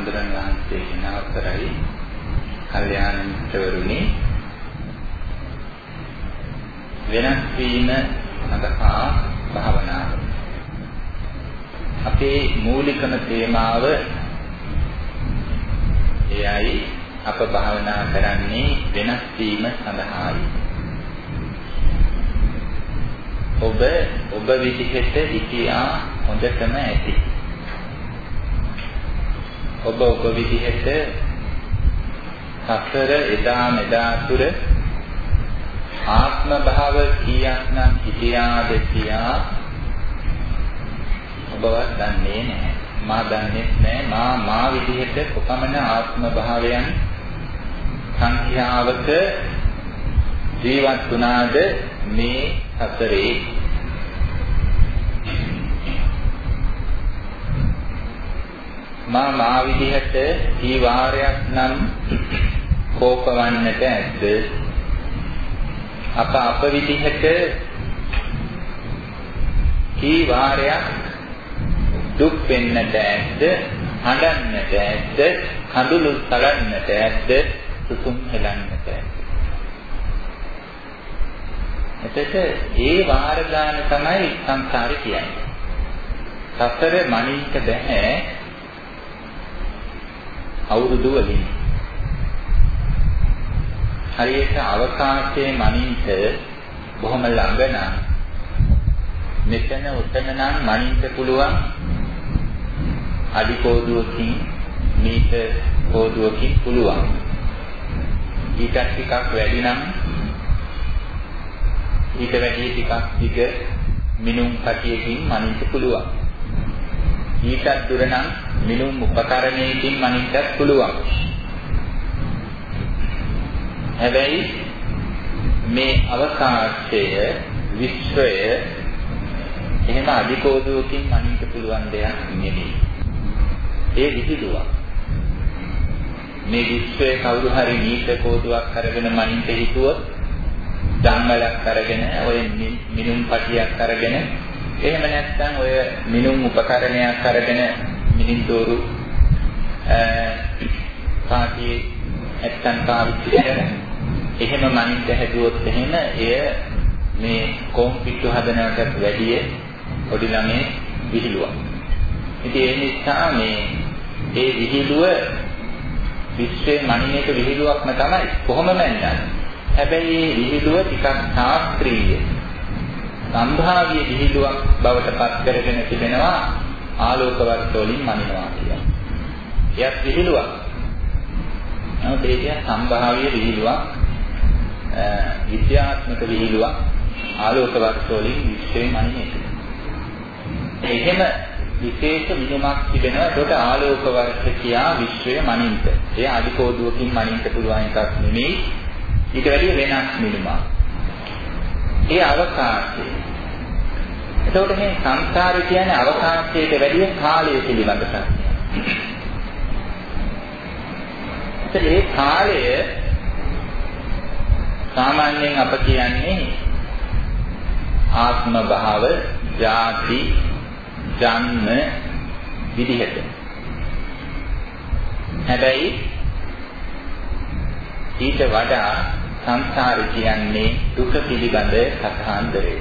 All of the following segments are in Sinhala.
හාමුදුරන් වහන්සේගෙන් අවසරයි කල්යාණ මිත්‍රවරුනි වෙනස් වීම සඳහා භාවනාව. අපේ මූලිකම තේමාව එයයි අප භාවනා කරන්නේ වෙනස් වීම සඳහායි. ඔබ ඔබ විදිහට හිතියා හොඳටම ඇති. ඔබ ඔබ විදිහට සසර එදා මෙදා තුර ආත්ම භාව කීයක් නම් හිතියාද කියා ඔබවත් දන්නේ නැහැ. මා දන්නේ නැහැ. මා මා විදිහට කොපමණ ආත්ම භාවයන් සංඛ්‍යාවක ජීවත් වුණාද මේ සසරේ මා මා විදිහට කී වාරයක් නම් කෝපවන්නට ඇද්ද? අප අප විදිහට කී වාරයක් දුක් වෙන්නට ඇද්ද? හඬන්නට ඇද්ද? කඳුළු සලන්නට ඇද්ද? සුසුම් හෙලන්නට ඇද්ද? එතකොට ඒ වාර ගාන තමයි සංසාරේ කියන්නේ. සතර මනින්ට බෑ අවුරුදු වලින්. හරියට අවකාශයේ මනින්ට බොහොම ළඟ නම් මෙතන උතන නම් මනින්ට පුළුවන් අඩි කෝදුවකින් මීටර් කෝදුවකින් පුළුවන්. ඊටත් ටිකක් වැඩි නම් ඊට වැඩි ටිකක් දිග මිනුම් කටියකින් මනින්න පුළුවන්. ඊටත් දුර නම් මිනුම් උපකරණයකින් මනින්නත් පුළුවන්. හැබැයි මේ අවකාශය විශ්වය එහෙම අධිකෝදුවකින් මනින්න පුළුවන් දෙයක් නෙමෙයි. ඒ විහිළුවක්. මේ විශ්වයේ කවුරු හරි නීත කෝදුවක් අරගෙන මනින්න හිතුවොත් ධම්මලක් අරගෙන ඔය මිනුම් පටියක් අරගෙන එහෙම නැත්නම් ඔය මිනුම් උපකරණයක් අරගෙන මිනින්දෝරු පාටියේ නැත්තම් පාවිච්චි කරන එහෙම මනින්ද හැදුවොත් එහෙම එය මේ කොම්පිටු හදනකටත් වැඩිය පොඩි ළමේ විහිළුවක්. ඉතින් ඒ නිසා මේ ඒ විහිළුව විශ්වයේ මනිනේක විහිළුවක්ම තමයි කොහොමද නන්නේ. හැබැයි මේ විහිළුව ටිකක් ශාස්ත්‍රීය සම්භාව්‍ය විහිළුවක් බවට පත් කරගෙන තිබෙනවා ආලෝක වර්ෂ වලින් මනිනවා කියන්නේ. එයත් විහිළුවක්. නමුත් ඒක සම්භාව්‍ය විහිළුවක් විද්‍යාත්මක විහිළුවක් ආලෝක වර්ෂ වලින් විශ්වයේ මනින එක. එහෙම විශේෂ මිනුමක් තිබෙනවා. ඒකට ආලෝක වර්ෂ කියා විශ්වයේ මනින්ට. ඒ අඩි කෝදුවකින් මනින්ට පුළුවන් එකක් නෙමෙයි. ඊට වැඩිය වෙනස් මිනුමක්. ඒ අවකාශය. එතකොට මේ සංසාරය කියන්නේ අවකාශයට වැඩිය කාලය පිළිබඳ ප්‍රශ්නයක්. ඒ කාලය සාමාන්‍යයෙන් අප කියන්නේ ආත්ම භාව, ජාති, ජන්ම විදිහට. හැබැයි ඊට වඩා සංසාරය කියන්නේ දුක පිළිබඳ කථාන්දරය.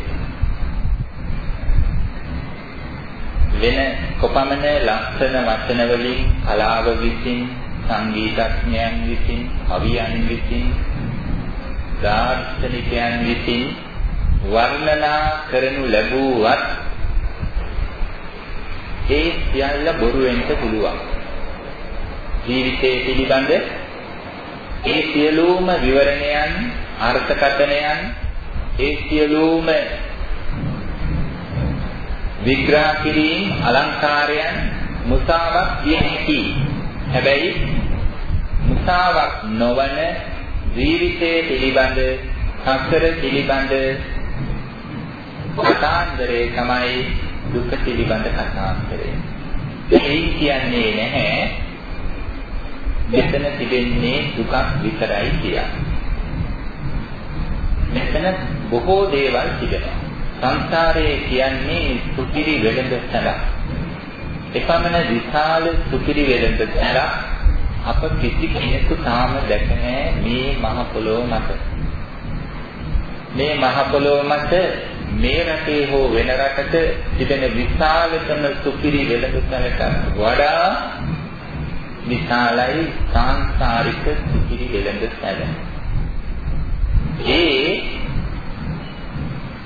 වෙන කොපමණ ලක්ෂණ වචන වලින් කලාව විසින් සංගීතඥයන් විසින් කවියන් විසින් දාර්ශනිකයන් විසින් වර්ණනා කරනු ලැබුවත් ඒ සියල්ල බොරු වෙන්න පුළුවන්. ජීවිතය පිළිබඳ ඒ සියලුම විවරණයන් අර්ථකථනයන් ඒ සියලුම විග්‍රහ කිරීම අලංකාරයන් මුසාවක් විය හැකි. හැබැයි මුසාවක් නොවන ජීවිතයේ පිළිබඳ සසර පිළිබඳ කතාන්දරේ තමයි දුක පිළිබඳ කතාන්දරය. ඒ කියන්නේ නැහැ මෙතන තිබෙන්නේ දුකක් විතරයි කියලා. මෙතන බොහෝ දේවල් තිබෙනවා. සංසාරයේ කියන්නේ සුපිරි වෙළඳ සැලක්. එපමණ විශාල සුපිරි වෙළඳ සැලක් අප කිසි කෙනෙකු තාම දැක නැහැ මේ මහ පොළොව මත. මේ මහ පොළොව මත මේ රටේ හෝ වෙන රටක තිබෙන විශාලතම සුපිරි වෙළඳ සැලකට වඩා විශාලයි සාංසාරික සුපිරි වෙළඳ සැල. ඒ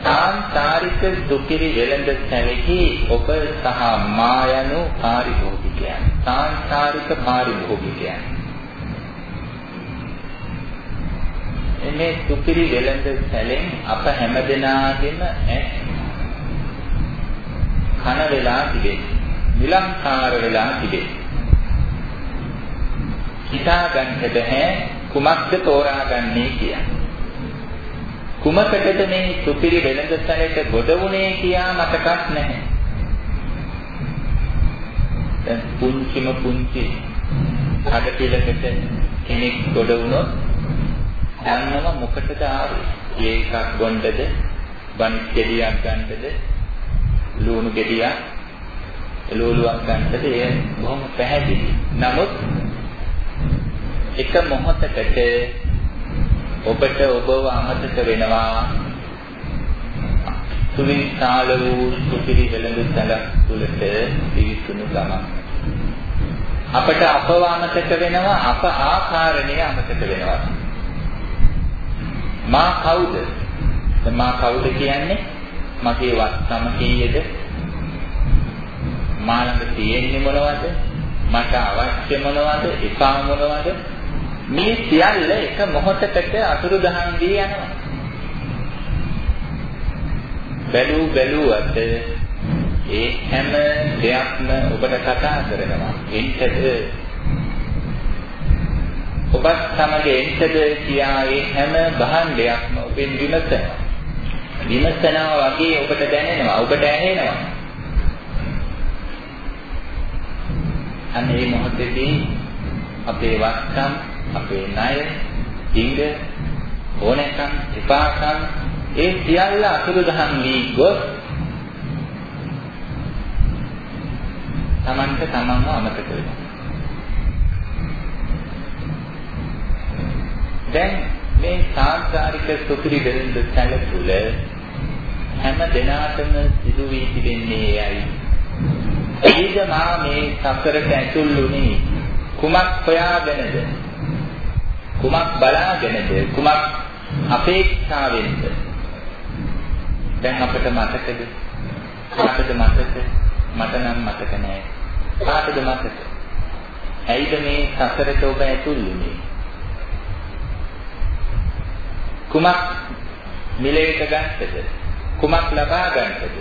සාංසාරික සුපිරි වෙළඳ සැලෙහි ඔබ සහ මා යනු පාරිභෝගිකයන්. සාංසාරික පාරිභෝගිකයන්. මේ සුපිරි වෙළඳ සැලෙන් අප හැමදෙනාගේම කන වෙලා තිබෙන්නේ. විලංකාර වෙලා තිබෙන්නේ. හිතා ගන්න බෑ කුමක්ද තෝරාගන්නේ කියන්නේ. කුමකටද මේ සුපිරි වෙළඳ සැලට ගොඩ වුණේ කියා මතකත් නැහැ. දැන් පුංචිම පුංචි කඩපිලකට කෙනෙක් ගොඩ වුණොත් දන්නව මොකටද ආවේ? ඒකක් ගොණ්ඩද, බනිත් ගෙඩියක් ගන්නද, ලුණු ගෙඩියක්, එළවලුවක් ගන්නද? ඒ බොහොම පැහැදිලි. නමුත් එක මොහොතකට ඔබට ඔබව අමතක වෙනවා. සුවිශාල වූ සුපිරි වෙළඳ සැලක් තුළට පිවිසුණු ගමන්. අපට අපව අමතක වෙනවා අප ආකාරණය අමතක වෙනවා. මා කවුද? මා කවුද කියන්නේ? මගේ වස්තම කීයද? මා ළඟ තියෙන්නේ මොනවද? මට අවශ්‍ය මොනවද? එපා මොනවද? මේ සියල්ල එක මොහොතකට අතුරුදහන් වී යනවා. බැලූ බැලුවට ඒ හැම දෙයක්ම ඔබට කතා කරනවා. එන්ටද ඔබත් සමග එන්ටද කියා ඒ හැම භාණ්ඩයක්ම ඔබෙන් විමසනවා. විමසනවා වගේ ඔබට දැනෙනවා. ඔබට ඇහෙනවා. අන්න මේ මොහොතේදී අපේ වස්තම් අපේ ණය, ඉංග, ඕනෑකම්, එපාකම් ඒ සියල්ල අතුරුදහන් වී ගොස් තමන්ට තමන්ව අමතක වෙනවා. දැන් මේ සාංශාරික සුපිරි දෙලඳ සැල තුල හැම දිනාටම සිදු වී තිබෙන්නේ එයයි. එයිද මා මේ සසරට ඇතුල් වුණේ කුමක් හොයාගෙනද? කුමක් බලාගෙනද කුමක් අපේක්ෂාවෙන්ද දැන් අපිට මතකද? කාටද මතක? මට නම් මතක නෑ. කාටද මතක? ඇයිද මේ සසරට ඔබ ඇතුල් වුනේ කුමක් මිලේට ගන්නද කුමක් ලබා ගන්නද?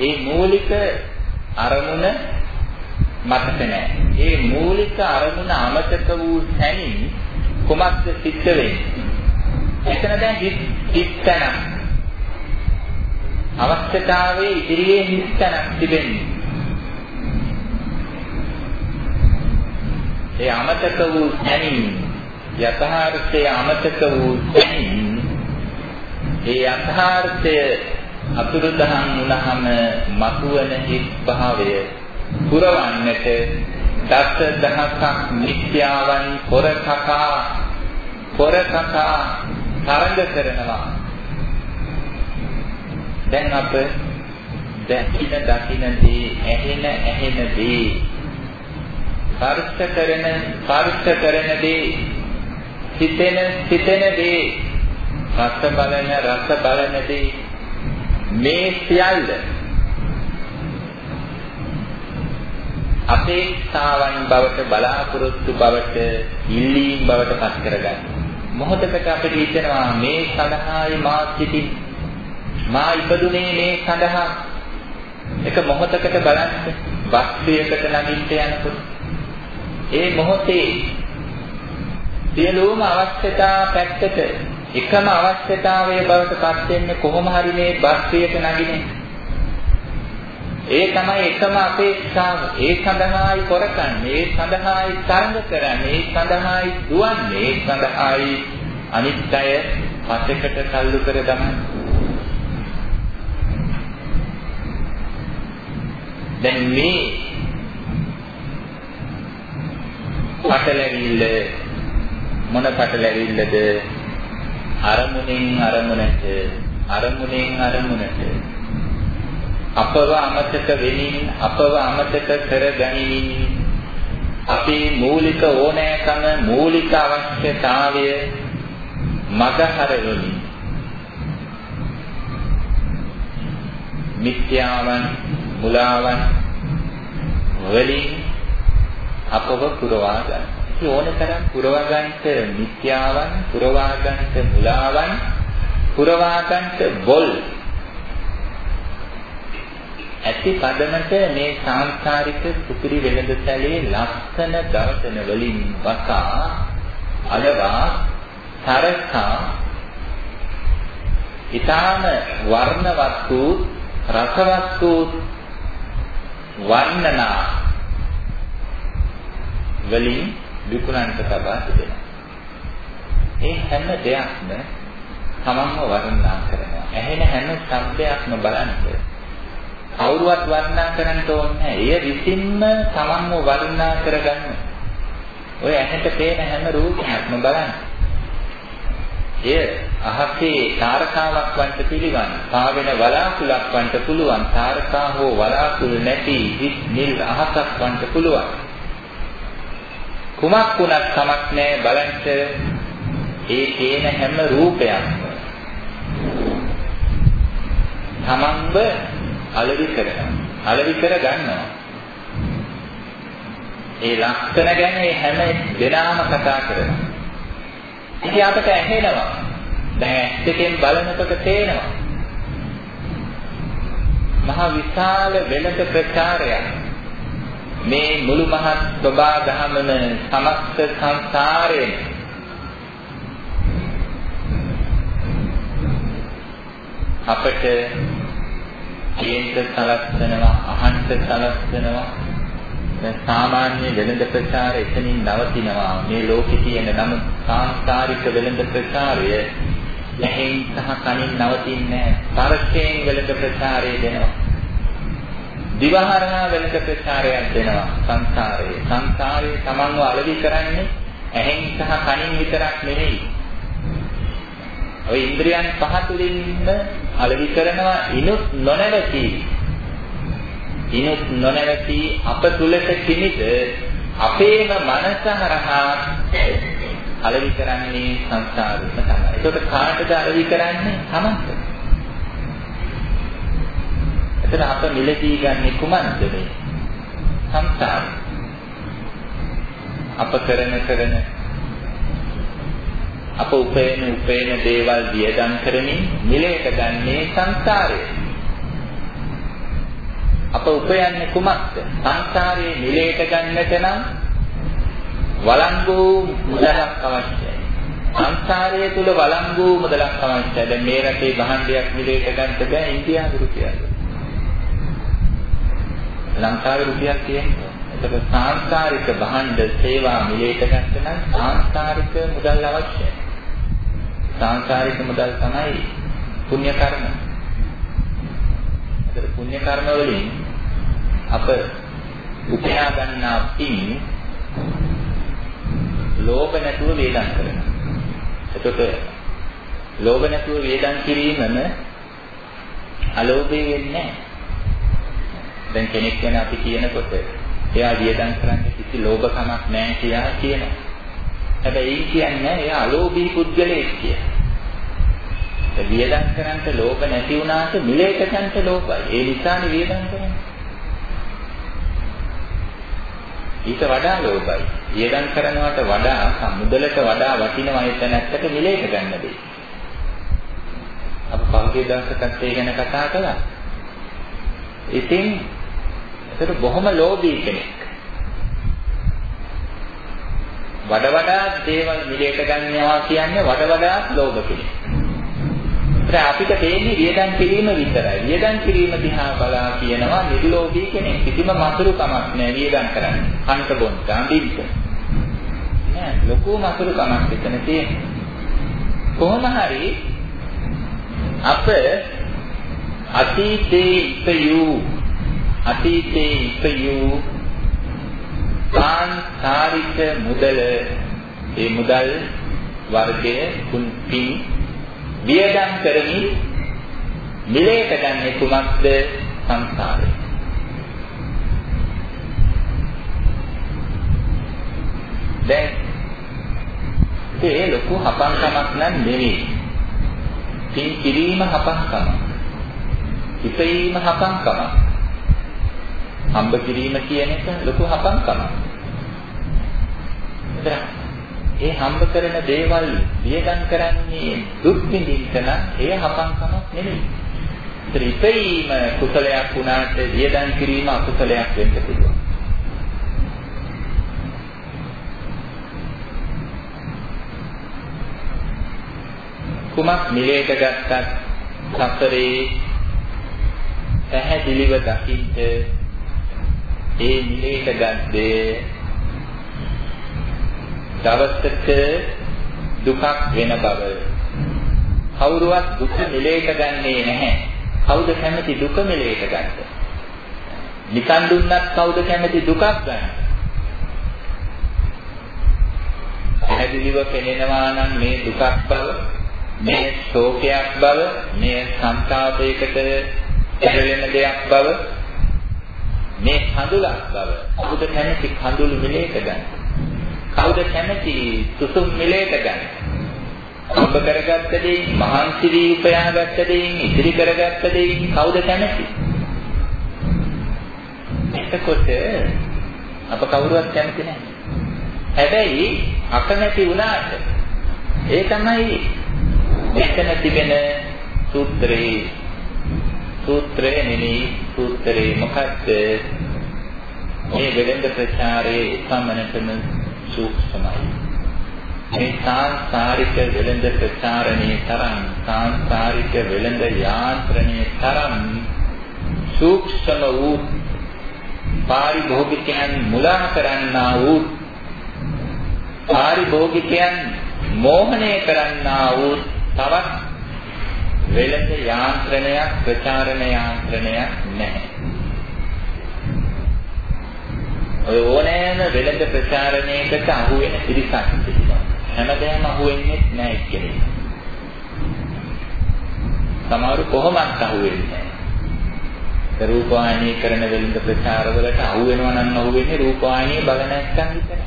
ඒ මූලික අරමුණ මතක නැහැ. ඒ මූලික අරමුණ අමතක වූ තැනින් කොමක්ද සිද්ධ වෙන්නේ? එතන දැන් හිස්තන. අවස්ථතාවයේ ඉදිරියේ හිස්තනක් තිබෙන්නේ. ඒ අමතක වූ තැනින් යථාර්ථය අමතක වූ තැනින් ඒ යථාර්ථය අතුරුදහන් වුණහම මතුවන හිස් භාවය පුරවන්නට දස දහසක් මිත්‍යාවන් පොර කකා පොර කකා තරඟ කරනවා. දැන් අප දැකින දකිනදී ඇහෙන ඇහෙනදී ස්පර්ශ කරන ස්පර්ශ කරනදී හිතෙන හිතෙනදී රස බලන රස බලනදී මේ සියල්ල අපේක්ෂාවන් බවට බලාපොරොත්තු බවට ඉල්ලීම් බවට පත් කරගන්න. මොහොතකට අපිට හිතෙනවා මේ සඳහායි මා සිටි මා ඉපදුනේ මේ සඳහා. එක මොහොතකට බලන්න බස්සියකට නගින්න යනකොට. ඒ මොහොතේ සියලුම අවශ්‍යතා පැත්තට එකම අවශ්‍යතාවයේ බවට පත් වෙන්නේ කොහොම හරි මේ බස්සියට නගින්නේ. ඒ තමයි එකම අපේක්ෂාව. ඒ සඳහායි කරකන්නේ, ඒ සඳහායි තරඟ කරන්නේ, ඒ සඳහායි දුවන්නේ, ඒ සඳහායි අනිත්‍යය පසෙකට තල්ලු කර දමන්නේ. දැන් මේ පටලැවිල්ල මොන පටලැවිල්ලද අරමුණෙන් අරමුණට අරමුණෙන් අරමුණට අපව අමතක වෙමින් අපව අමතක කර ගනිමින් අපේ මූලික ඕනෑකම මූලික අවශ්‍යතාවය මගහරවමින් මිත්‍යාවන් මුලාවන් වලින් අපව පුරවා ගන්න. ඒ ඕනතරම් පුරවා ගන්නට මිත්‍යාවන්, පුරවා ගන්නට මුලාවන්, පුරවා ගන්නට බොල් ඇති පදමට මේ සාංශාරික සුපිරි වෙළඳසැලේ ලස්සන දවසන වලින් වසා අලවා තරකා ඊටාම වර්ණවත් වූ රසවත් වූ වර්ණනා වලින් විකුණන්ට තබා තිබෙනවා. ඒ හැම දෙයක්ම තමන්ව වර්ණනා කරනවා. ඇහෙන හැම ශබ්දයක්ම බලන්න කවුරුවත් වර්ණනා කරන්න ඕනේ නැහැ. එය විසින්ම තමන්ව වර්ණනා කරගන්න. ඔය ඇහැට පේන හැම රූපයක්ම බලන්න. එය අහසේ තාරකාවක් වන්ට පිළිවන්. පාවෙන වලාකුළක් වන්ට පුළුවන්. තාරකා හෝ වලාකුළු නැති හිස් නිල් අහසක් වන්ට පුළුවන්. කුමක් වුණත් කමක් නැහැ බලන්න ඒ පේන හැම රූපයක්ම තමන්ව අලෙවි කරනවා. අලෙවි කර ගන්නවා. ඒ ලක්ෂණ ගැන මේ හැම දෙනාම කතා කරනවා. ඉතින් අපට ඇහෙනවා. දැන් ඇස් දෙකෙන් බලනකොට තේනවා. මහා විශාල වෙළඳ ප්‍රචාරයක් මේ මුළු මහත් සබා දහමන සමස්ත සංසාරයෙන් අපට කේන්ද සලස්සනවා අහන්ත සලස්සනවා. දැන් සාමාන්‍ය වෙළඳ ප්‍රචාර එතනින් නවතිනවා. මේ ලෝකේ තියෙන නම් සාංශාරික වෙළඳ ප්‍රචාරය ලැහෙන් සහ කනින් නවතින්නේ ස්පර්ශයෙන් වෙළඳ ප්‍රචාරය දෙනවා. දිවහරහා වෙළඳ ප්‍රචාරයක් දෙනවා සංසාරයේ. සංසාරයේ තමන්ව අලවි කරන්නේ ඇහෙන් සහ කනින් විතරක් නෙවෙයි. ඔය ඉන්ද්‍රියන් පහ තුලින්ම අලෙවි කරනවා ඉනුත් නොනැවති. ඉනුත් නොනැවති අප තුලට කිමිද අපේම මනස හරහා අලෙවි කරන්නේ සංසාරෙම තමයි. ඒකට කාටද අලෙවි කරන්නේ? තමන්ට. එතන අප මිලදී ගන්නේ කුමක්ද මේ? සංසාරය. අප කරන කරන අප උපේන උපේන දේවල් වියදම් කරමින් මිලයට ගන්නේ සංසාරය. අප උපයන්නේ කුමක්ද? සංසාරයේ මිලයට ගන්නට නම් වළංගු මුදලක් අවශ්‍යයි. සංසාරයේ තුල වළංගු මුදලක් අවශ්‍යයි. දැන් මේ රටේ භාණ්ඩයක් මිලයට ගන්නට බෑ ඉන්දියානු රුපියල්. ලංකාවේ රුපියල් තියෙනවා. එතකොට සාංශාරික භාණ්ඩ සේවා මිලයට ගන්න නම් සාංශාරික මුදල් අවශ්‍යයි. සාංශාරික මුදල් තමයි පුණ්‍ය කර්ම. ඒතර පුණ්‍ය කර්ම වලින් අප උපයා ගන්නා පින් ලෝභ නැතුව වේදන් කරනවා. එතකොට ලෝභ නැතුව වේදන් කිරීමම අලෝභය වෙන්නේ නැහැ. දැන් කෙනෙක් ගැන අපි කියනකොට එයා වියදම් කරන්න කිසි ලෝභකමක් නැහැ කියලා කියනවා. හැබැයි ඒ කියන්නේ එයා අලෝභී පුද්ගලයෙක් කියලා. ඒ වියදම් කරන්ට ලෝභ නැති වුණාට මිලේට ගන්නට ලෝභයි. ඒ නිසානේ වියදම් කරන්නේ. ඊට වඩා ලෝභයි. වියදම් කරනවට වඩා සමුදලට වඩා වටිනවා ඒ තැනත්තට මිලේට ගන්න දෙයි. අප පහුගිය දවසකත් ඒ ගැන කතා කළා. ඉතින් ඒතර බොහොම ලෝභී කෙනෙක්. වඩ වඩාත් දේවල් මිලයට ගන්නවා කියන්නේ වඩ වඩාත් ලෝභ කෙනෙක්. ඒත් අපිට තේන්නේ වියදම් කිරීම විතරයි. වියදම් කිරීම දිහා බලා කියනවා නිර්ලෝභී කෙනෙක්. කිසිම මසුරුකමක් නැහැ වියදම් කරන්නේ. කන්ට බොන්ට අඳින්න. නෑ ලොකු මසුරුකමක් එතන තියෙනවා. කොහොම හරි අප අතීතේ ඉපයූ අතීතයේ ඉපයූ කාන්තාරික මුදල ඒ මුදල් වර්ගය කුන්පින් වියදම් කරමින් මිලේට ගන්නේ කුමක්ද සංසාරේ දැන් ඒ ලොකු හපංකමක් නම් නෙවෙයි. පින් කිරීම හපංකමක්. ඉපීම හපංකමක්. හම්බ කිරීම කියන එක ලොකු හපංකමක්. ඒ හම්බ කරන දේවල් වියදම් කරන්නේ දුක් විඳින්න නම් එය හපංකමක් නෙමෙයි. ත්‍රිපීම කුසලයක් වුණාට වියදම් කිරීම අකුසලයක් වෙන්න පුළුවන්. කුමක් මිලේට ගත්තත් සසරේ පැහැදිලිව දකින්න ඒ මිලේට ගත්තේ දවසක දුකක් වෙන බව. කවුරුවත් දුක මිලේට ගන්නේ නැහැ. කවුද කැමති දුක මිලේට ගන්න? නිකන් දුන්නත් කවුද කැමති දුකක් ගන්න? පැහැදිලිව පෙනෙනවා නම් මේ දුකක් බව මේ ශෝකයක් බව, මේ සංతాපයකට පෙරලෙන දෙයක් බව, මේ කඳුලක් බව. කවුද කැමති කඳුළු මිලේට ගන්න? කවුද කැමති සුසුම් මිලේට ගන්න? ඔබ කරගත්ත දෙයින්, මහන්සි වී උපයාගත්ත දෙයින්, ඉදිරි කරගත්ත දෙයින් කවුද කැමති? එතකොට අප කවුරුවත් කැමති නැහැ. හැබැයි අකමැති වුණාට ඒ තමයි මෙතන තිබෙන සූත්‍රයේ සූත්‍රයේ නෙමෙයි සූත්‍රයේ මොකක්ද මේ වෙළඳ ප්‍රචාරයේ සම්මනතම සූක්ෂමයි මේ සාංශාරික වෙළඳ ප්‍රචාරණයේ තරම් සාංශාරික වෙළඳ යාන්ත්‍රණයේ තරම් සූක්ෂම වූ පාරිභෝගිකයන් මුලා කරන්නා වූ පාරිභෝගිකයන් මෝහණය කරන්නා වූ තවත් වෙළඳ යාන්ත්‍රණයක් ප්‍රචාරණ යාන්ත්‍රණයක් නැහැ. ඔය ඕනෑම වෙළඳ ප්‍රචාරණයකට අහු වෙන පිරිසක් තිබෙනවා. හැමදේම අහු වෙන්නේ නැහැ කියන්නේ. සමහර කොහොමත් අහු වෙන්නේ නැහැ. රූපවාහිනී කරන වෙළඳ ප්‍රචාරවලට අහු වෙනවා නම් අහු වෙන්නේ රූපවාහිනී බල නැත්නම් විතරයි.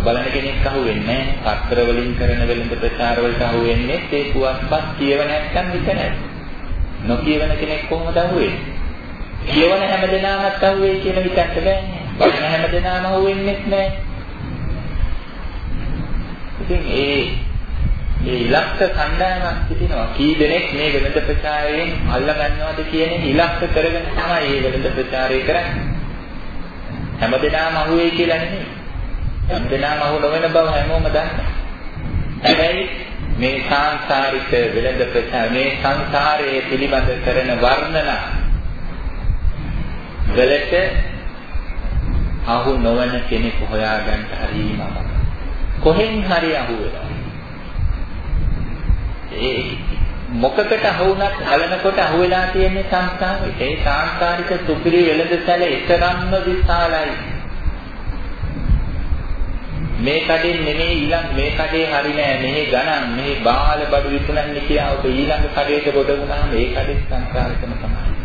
බලන කෙනෙක් අහු වෙන්නේ නැහැ. පත්‍ර වලින් කරන වෙළඳ ප්‍රචාර වලට අහු වෙන්නේ ඒ පුවත්පත් කියව නැත්නම් විතරයි. නොකියවන කෙනෙක් කොහොමද අහු වෙන්නේ? කියවන හැම දෙනාමත් අහු වෙයි කියලා හිතන්න බෑනේ. බලන හැම දෙනාම අහු වෙන්නේ නැහැ. ඉතින් ඒ ඒ ඉලක්ක කණ්ඩායමක් සිටිනවා. කී දෙනෙක් මේ වෙළඳ ප්‍රචාරයෙන් අල්ල ගන්නවද කියන ඉලක්ක කරගෙන තමයි මේ වෙළඳ ප්‍රචාරය කරන්නේ. හැම දෙනාම අහු වෙයි කියලා නෙමෙයි. හැමදෙනාම අහු නොවන බව හැමෝම දන්නවා. හැබැයි මේ සංසාරික වෙළඳ ප්‍රචාර මේ සංසාරයේ පිළිබඳ කරන වර්ණන වලට අහු නොවන කෙනෙක් හොයාගන්න හරිම කොහෙන් හරි අහු වෙනවා. ඒ මොකකට අහු වුණත් බලනකොට අහු වෙලා තියෙන්නේ සංස්කාරේ. ඒ සංස්කාරික සුපිරි වෙළඳ සැල ඊතරම්ම විශාලයි. මේ කඩෙන් නෙමෙයි ඊළඟ මේ කඩේ හරි නෑ මෙහි ගණන් මෙහි බාල බඩු විකුණන්නේ කියලා ඔබ ඊළඟ කඩේට ගොඩ වුණාම ඒ කඩේ සංස්කාරකම තමයි.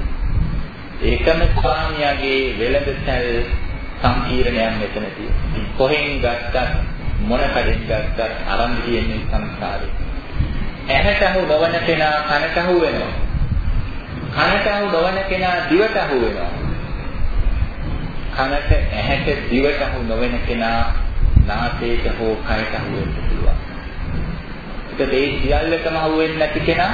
ඒකම ස්වාමියාගේ වෙළඳ සැල් සම්පීර්ණයක් මෙතන තියෙනවා. කොහෙන් ගත්තත් මොන කඩෙන් ගත්තත් අරන් තියෙන්නේ සංස්කාරේ. ඇහැට අහු නොවන කෙනා කනට අහු වෙනවා. කනට අහු නොවන කෙනා දිවට අහු වෙනවා. කනට ඇහැට දිවට අහු නොවන කෙනා නාසයට හෝ කයට අහු වෙන්න පුළුවන්. ඒක මේ සියල්ලටම අහු වෙන්නේ නැති කෙනා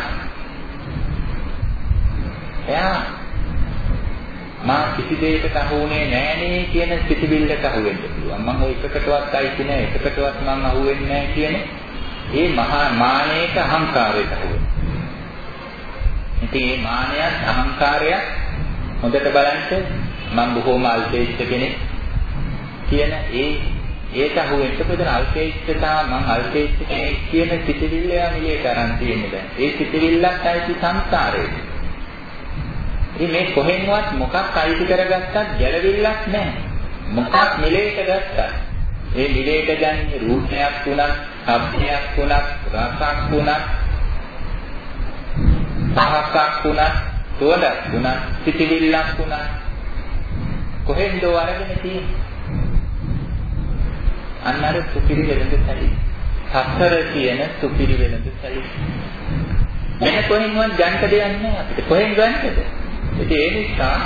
එයා මා කිසි දෙයකට අහු වුණේ නෑනේ කියන සිතිවිල්ලට අහු වෙන්න පුළුවන්. මම ඔය එකකටවත් අයිති නෑ එකකටවත් මම අහු වෙන්නේ නෑ කියන ඒ මහා මානයක අහංකාරයට අහු වෙනවා. ඉතින් මේ මානයත් අහංකාරයත් හොඳට බලන්න මම බොහෝම අල්පේච්ඡ කෙනෙක් කියන ඒ ඒක අහුවෙන්න පොදන අල්පේච්ඡතා මං අල්පේච්ඡ කෙනෙක් කියන සිතිවිල්ල යා නිලයට අරන් තියෙන්නේ දැන්. ඒ සිතිවිල්ලක් ඇති සංසාරේ. ඉතින් මේ කොහෙන්වත් මොකක් අයිති කරගත්තත් ගැළවිල්ලක් නැහැ. මොකක් මිලේට ගත්තත් ඒ මිලේට ගන්නේ රූපයක් වුණත්, ශබ්දයක් වුණත්, රසක් වුණත්, පහසක් වුණත්, සුවඳක් වුණත්, සිතිවිල්ලක් වුණත් කොහෙන්ද අරගෙන තියෙන්නේ? අන්න අර සුපිරි වෙනද සැලි. සතර කියන සුපිරි වෙනද සැලි. වෙන කොහෙන්වත් ගන්න දෙයක් නැහැ අපිට. කොහෙන් ගන්නද? ඉතින් ඒ නිසා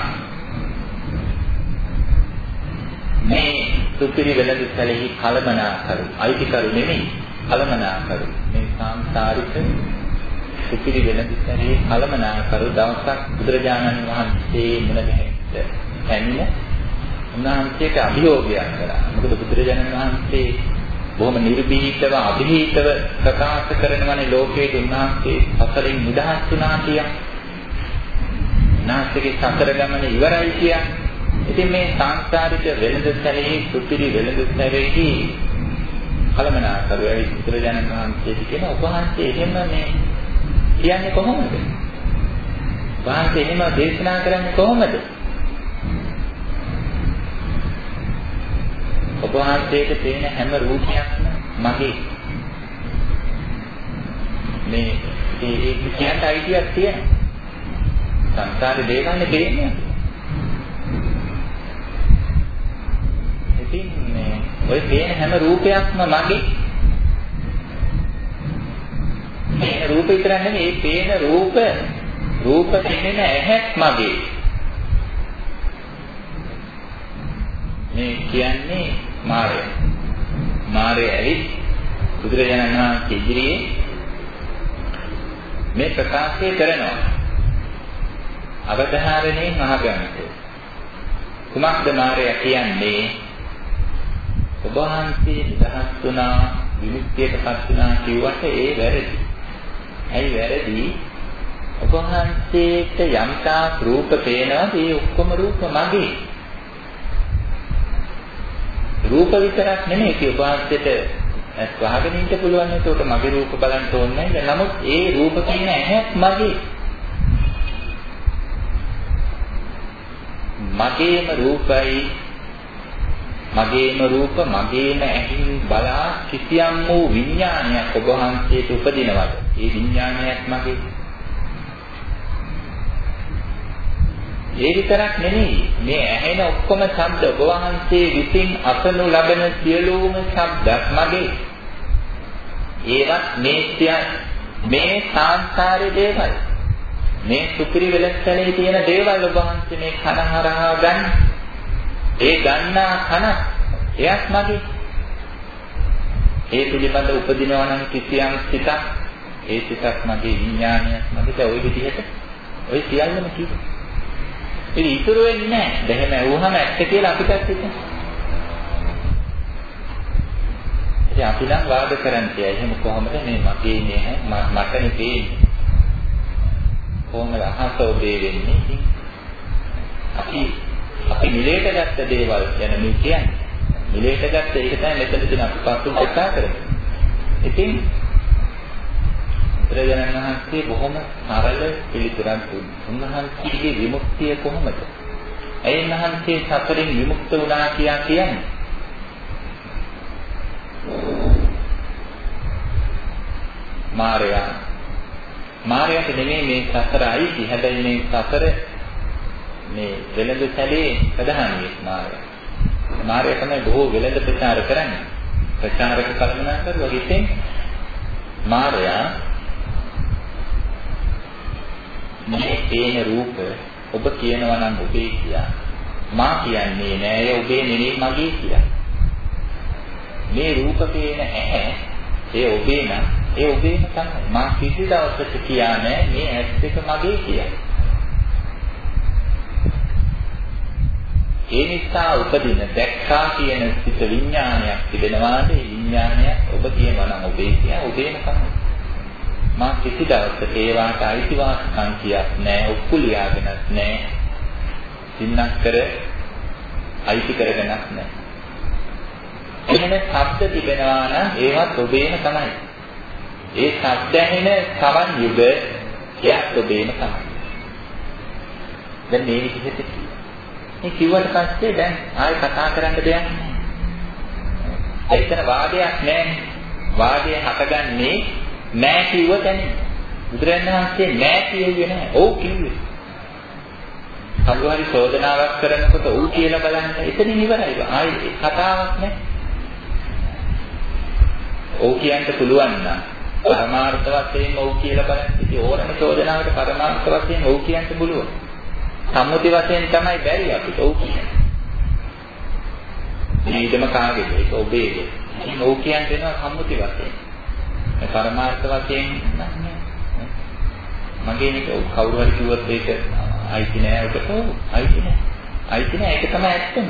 මේ සුපිරි වෙනද සැලෙහි කලමනාකරු අයිතිකරු නෙමෙයි කලමනාකරු මේ සාංසාරික සුපිරි වෙනද සැලෙහි කලමනාකරු දවසක් බුදුරජාණන් වහන්සේ මුණ ගැහෙන්න පැමිණ උන්වහන්සේට අභියෝගයක් කළා. මොකද බුදුරජාණන් වහන්සේ බොහොම නිර්භීතව අභිහිතව ප්‍රකාශ කරනවනේ ලෝකයේ උන්වහන්සේ සසරින් නිදහස් වුණා කියා. උන්වහන්සේගේ සසර ගමන ඉවරයි කියා. ඉතින් මේ සංසාරික වෙළඳ සැලෙහි සුපිරි වෙළඳ සැලෙහි කලමනාකරුවයි බුදුරජාණන් වහන්සේ කියන ඔබ වහන්සේ එහෙම මේ කියන්නේ කොහොමද? වහන්සේ එහෙම දේශනා කරන්නේ කොහොමද? ඔබ වහන්සේට පේන හැම රූපයක්ම මගේ මේ ඒ කියන්න අයිතියක් තියෙනවා සංසාරේ දේවල්නේ දෙන්නේ ඉතින් මේ ඔය පේන හැම රූපයක්ම මගේ පේන රූප විතරක් නෙමෙයි මේ පේන රූප රූප පෙනෙන ඇහත් මගේ මේ කියන්නේ මාරය. මාරය ඇවිත් බුදුරජාණන් වහන්සේ ඉදිරියේ මේ ප්‍රකාශය කරනවා. අවධාරණයෙන් අහගන්නට. කුමක්ද මාරය කියන්නේ? ඔබ වහන්සේ නිදහස් වුණා විමුක්තියටපත් වුණා කියුවට ඒ වැරදි. ඇයි වැරදි? ඔබ වහන්සේට යම්තා රූප පේනවාද ඒ ඔක්කොම රූප මගේ. රූප විතරක් නෙමෙයි ඒ උපාසයට ඇස් වහගෙන ඉන්න පුළුවන් ඒකට මගේ රූප බලන්න ඕනේ නැහැ. නමුත් ඒ රූප කියන ඇහත් මගේ. මගේම රූපයි මගේම රූප මගේම ඇහින් බලා කිසියම් වූ විඥානයක් ඔබ වහන්සේට උපදිනවද? ඒ විඥානයක් මගේ. ඒ විතරක් නෙමෙයි මේ ඇහෙන ඔක්කොම ශබ්ද ඔබ වහන්සේ විසින් අසනු ලබන සියලුම ශබ්දත් මගේ. ඒවත් මේ මේ සංසාරේ දේවල්. මේ සුපිරි වෙලස්සලේ තියෙන දේවල් ඔබ වහන්සේ මේ කන හරහා ගන්න. ඒ ගන්නා කන එයත් මගේ. ඒ පිළිබඳ උපදිනවා නම් කිසියම් සිතක් ඒ සිතක් මගේ විඥානයක් මගේ ඔය විදිහට ඔය සියල්ලම කිව්වා. ඉතින් ඉතුරු වෙන්නේ නැහැ. දැන් එහෙම ඇහුවහම ඇත්ත කියලා අපිටත් හිතෙනවා. ඉතින් අපි නම් වාද කරන්නේ එහෙම කොහොමද මේ මගේ නේ මටනේ පේන්නේ. කොහොමද අහස ඔබේ වෙන්නේ? ඉතින් අපි අපි මිලේට ගත්ත දේවල් ගැන මේ කියන්නේ. මිලේට ගත්ත ඒක තමයි මෙතනදී අපි පස්සෙන් කතා කරන්නේ. ඉතින් බුදුරජාණන් වහන්සේ බොහොම සරල පිළිතුරක් දුන්නා. උන්වහන්සේගේ විමුක්තිය කොහොමද? ඇයි උන්වහන්සේ සතරෙන් විමුක්ත වුණා කියා කියන්නේ? මාර්යා මාර්යාට නෙමෙයි මේ සතර අයිති. හැබැයි මේ සතර මේ වෙළඳ සැලේ ප්‍රධානියෙක් මාර්යා. මාර්යා තමයි බොහෝ වෙළඳ ප්‍රචාර කරන්නේ. ප්‍රචාරක කල්පනා කරුවා ඉතින් මාර්යා මේ පේන රූප ඔබ කියනවා නම් ඔබේ කියලා. මා කියන්නේ නෑ ඒ ඔබේ නෙවෙයි මගේ කියලා. මේ රූප පේන ඇහැ ඒ ඔබේ නම් ඒ ඔබේම තමයි. මා කිසි දවසක කියා නෑ මේ ඇස් දෙක මගේ කියලා. ඒ නිසා උපදින දැක්කා කියන සිත විඥානයක් තිබෙනවාද? ඒ විඥානයක් ඔබ කියනවා නම් ඔබේ කියලා ඔබේම තමයි. මා කිසි දවසක ඒවාට අයිතිවාසිකම් කියක් නැහැ, ඔක්කු ලියාගෙනත් නැහැ. සින්නක් කර අයිති කරගෙනත් නැහැ. එහෙම ශබ්ද තිබෙනවා නම් ඒවත් ඔබේම තමයි. ඒ ශබ්ද ඇහෙන සමන් යුග එයත් ඔබේම තමයි. දැන් මේ විදිහට කිව්වා. මේ කිව්වට පස්සේ දැන් ආයෙ කතා කරන්න දෙයක් නැහැ. එතන වාදයක් නැහැ. වාදය හටගන්නේ නෑ කිව්ව තැන. බුදුරජාණන් වහන්සේ නෑ කියෙන්නේ නැහැ. ඔව් කිව්වේ. කවුරු හරි චෝදනාවක් කරනකොට ඌ කියලා බලන්න එතනින් ඉවරයි. ආයි කතාවක් නැහැ. ඔව් කියන්න පුළුවන් නම් පරමාර්ථ වශයෙන් ඔව් කියලා බලන්න. ඉතින් ඕනම චෝදනාවකට පරමාර්ථ වශයෙන් ඔව් කියන්න පුළුවන්. සම්මුති වශයෙන් තමයි බැරි අපිට ඔව් කියන්න. මේ ඊටම කාගේද? ඒක ඔබේද? ඔව් කියන්න වෙනවා සම්මුති වශයෙන්. පරමාර්ථ වශයෙන් නෑ. මගේ මේක කවුරු හරි කිව්වොත් ඒක අයිති නෑ ඔකට අයිති නෑ. අයිති නෑ ඒක තමයි ඇත්තම.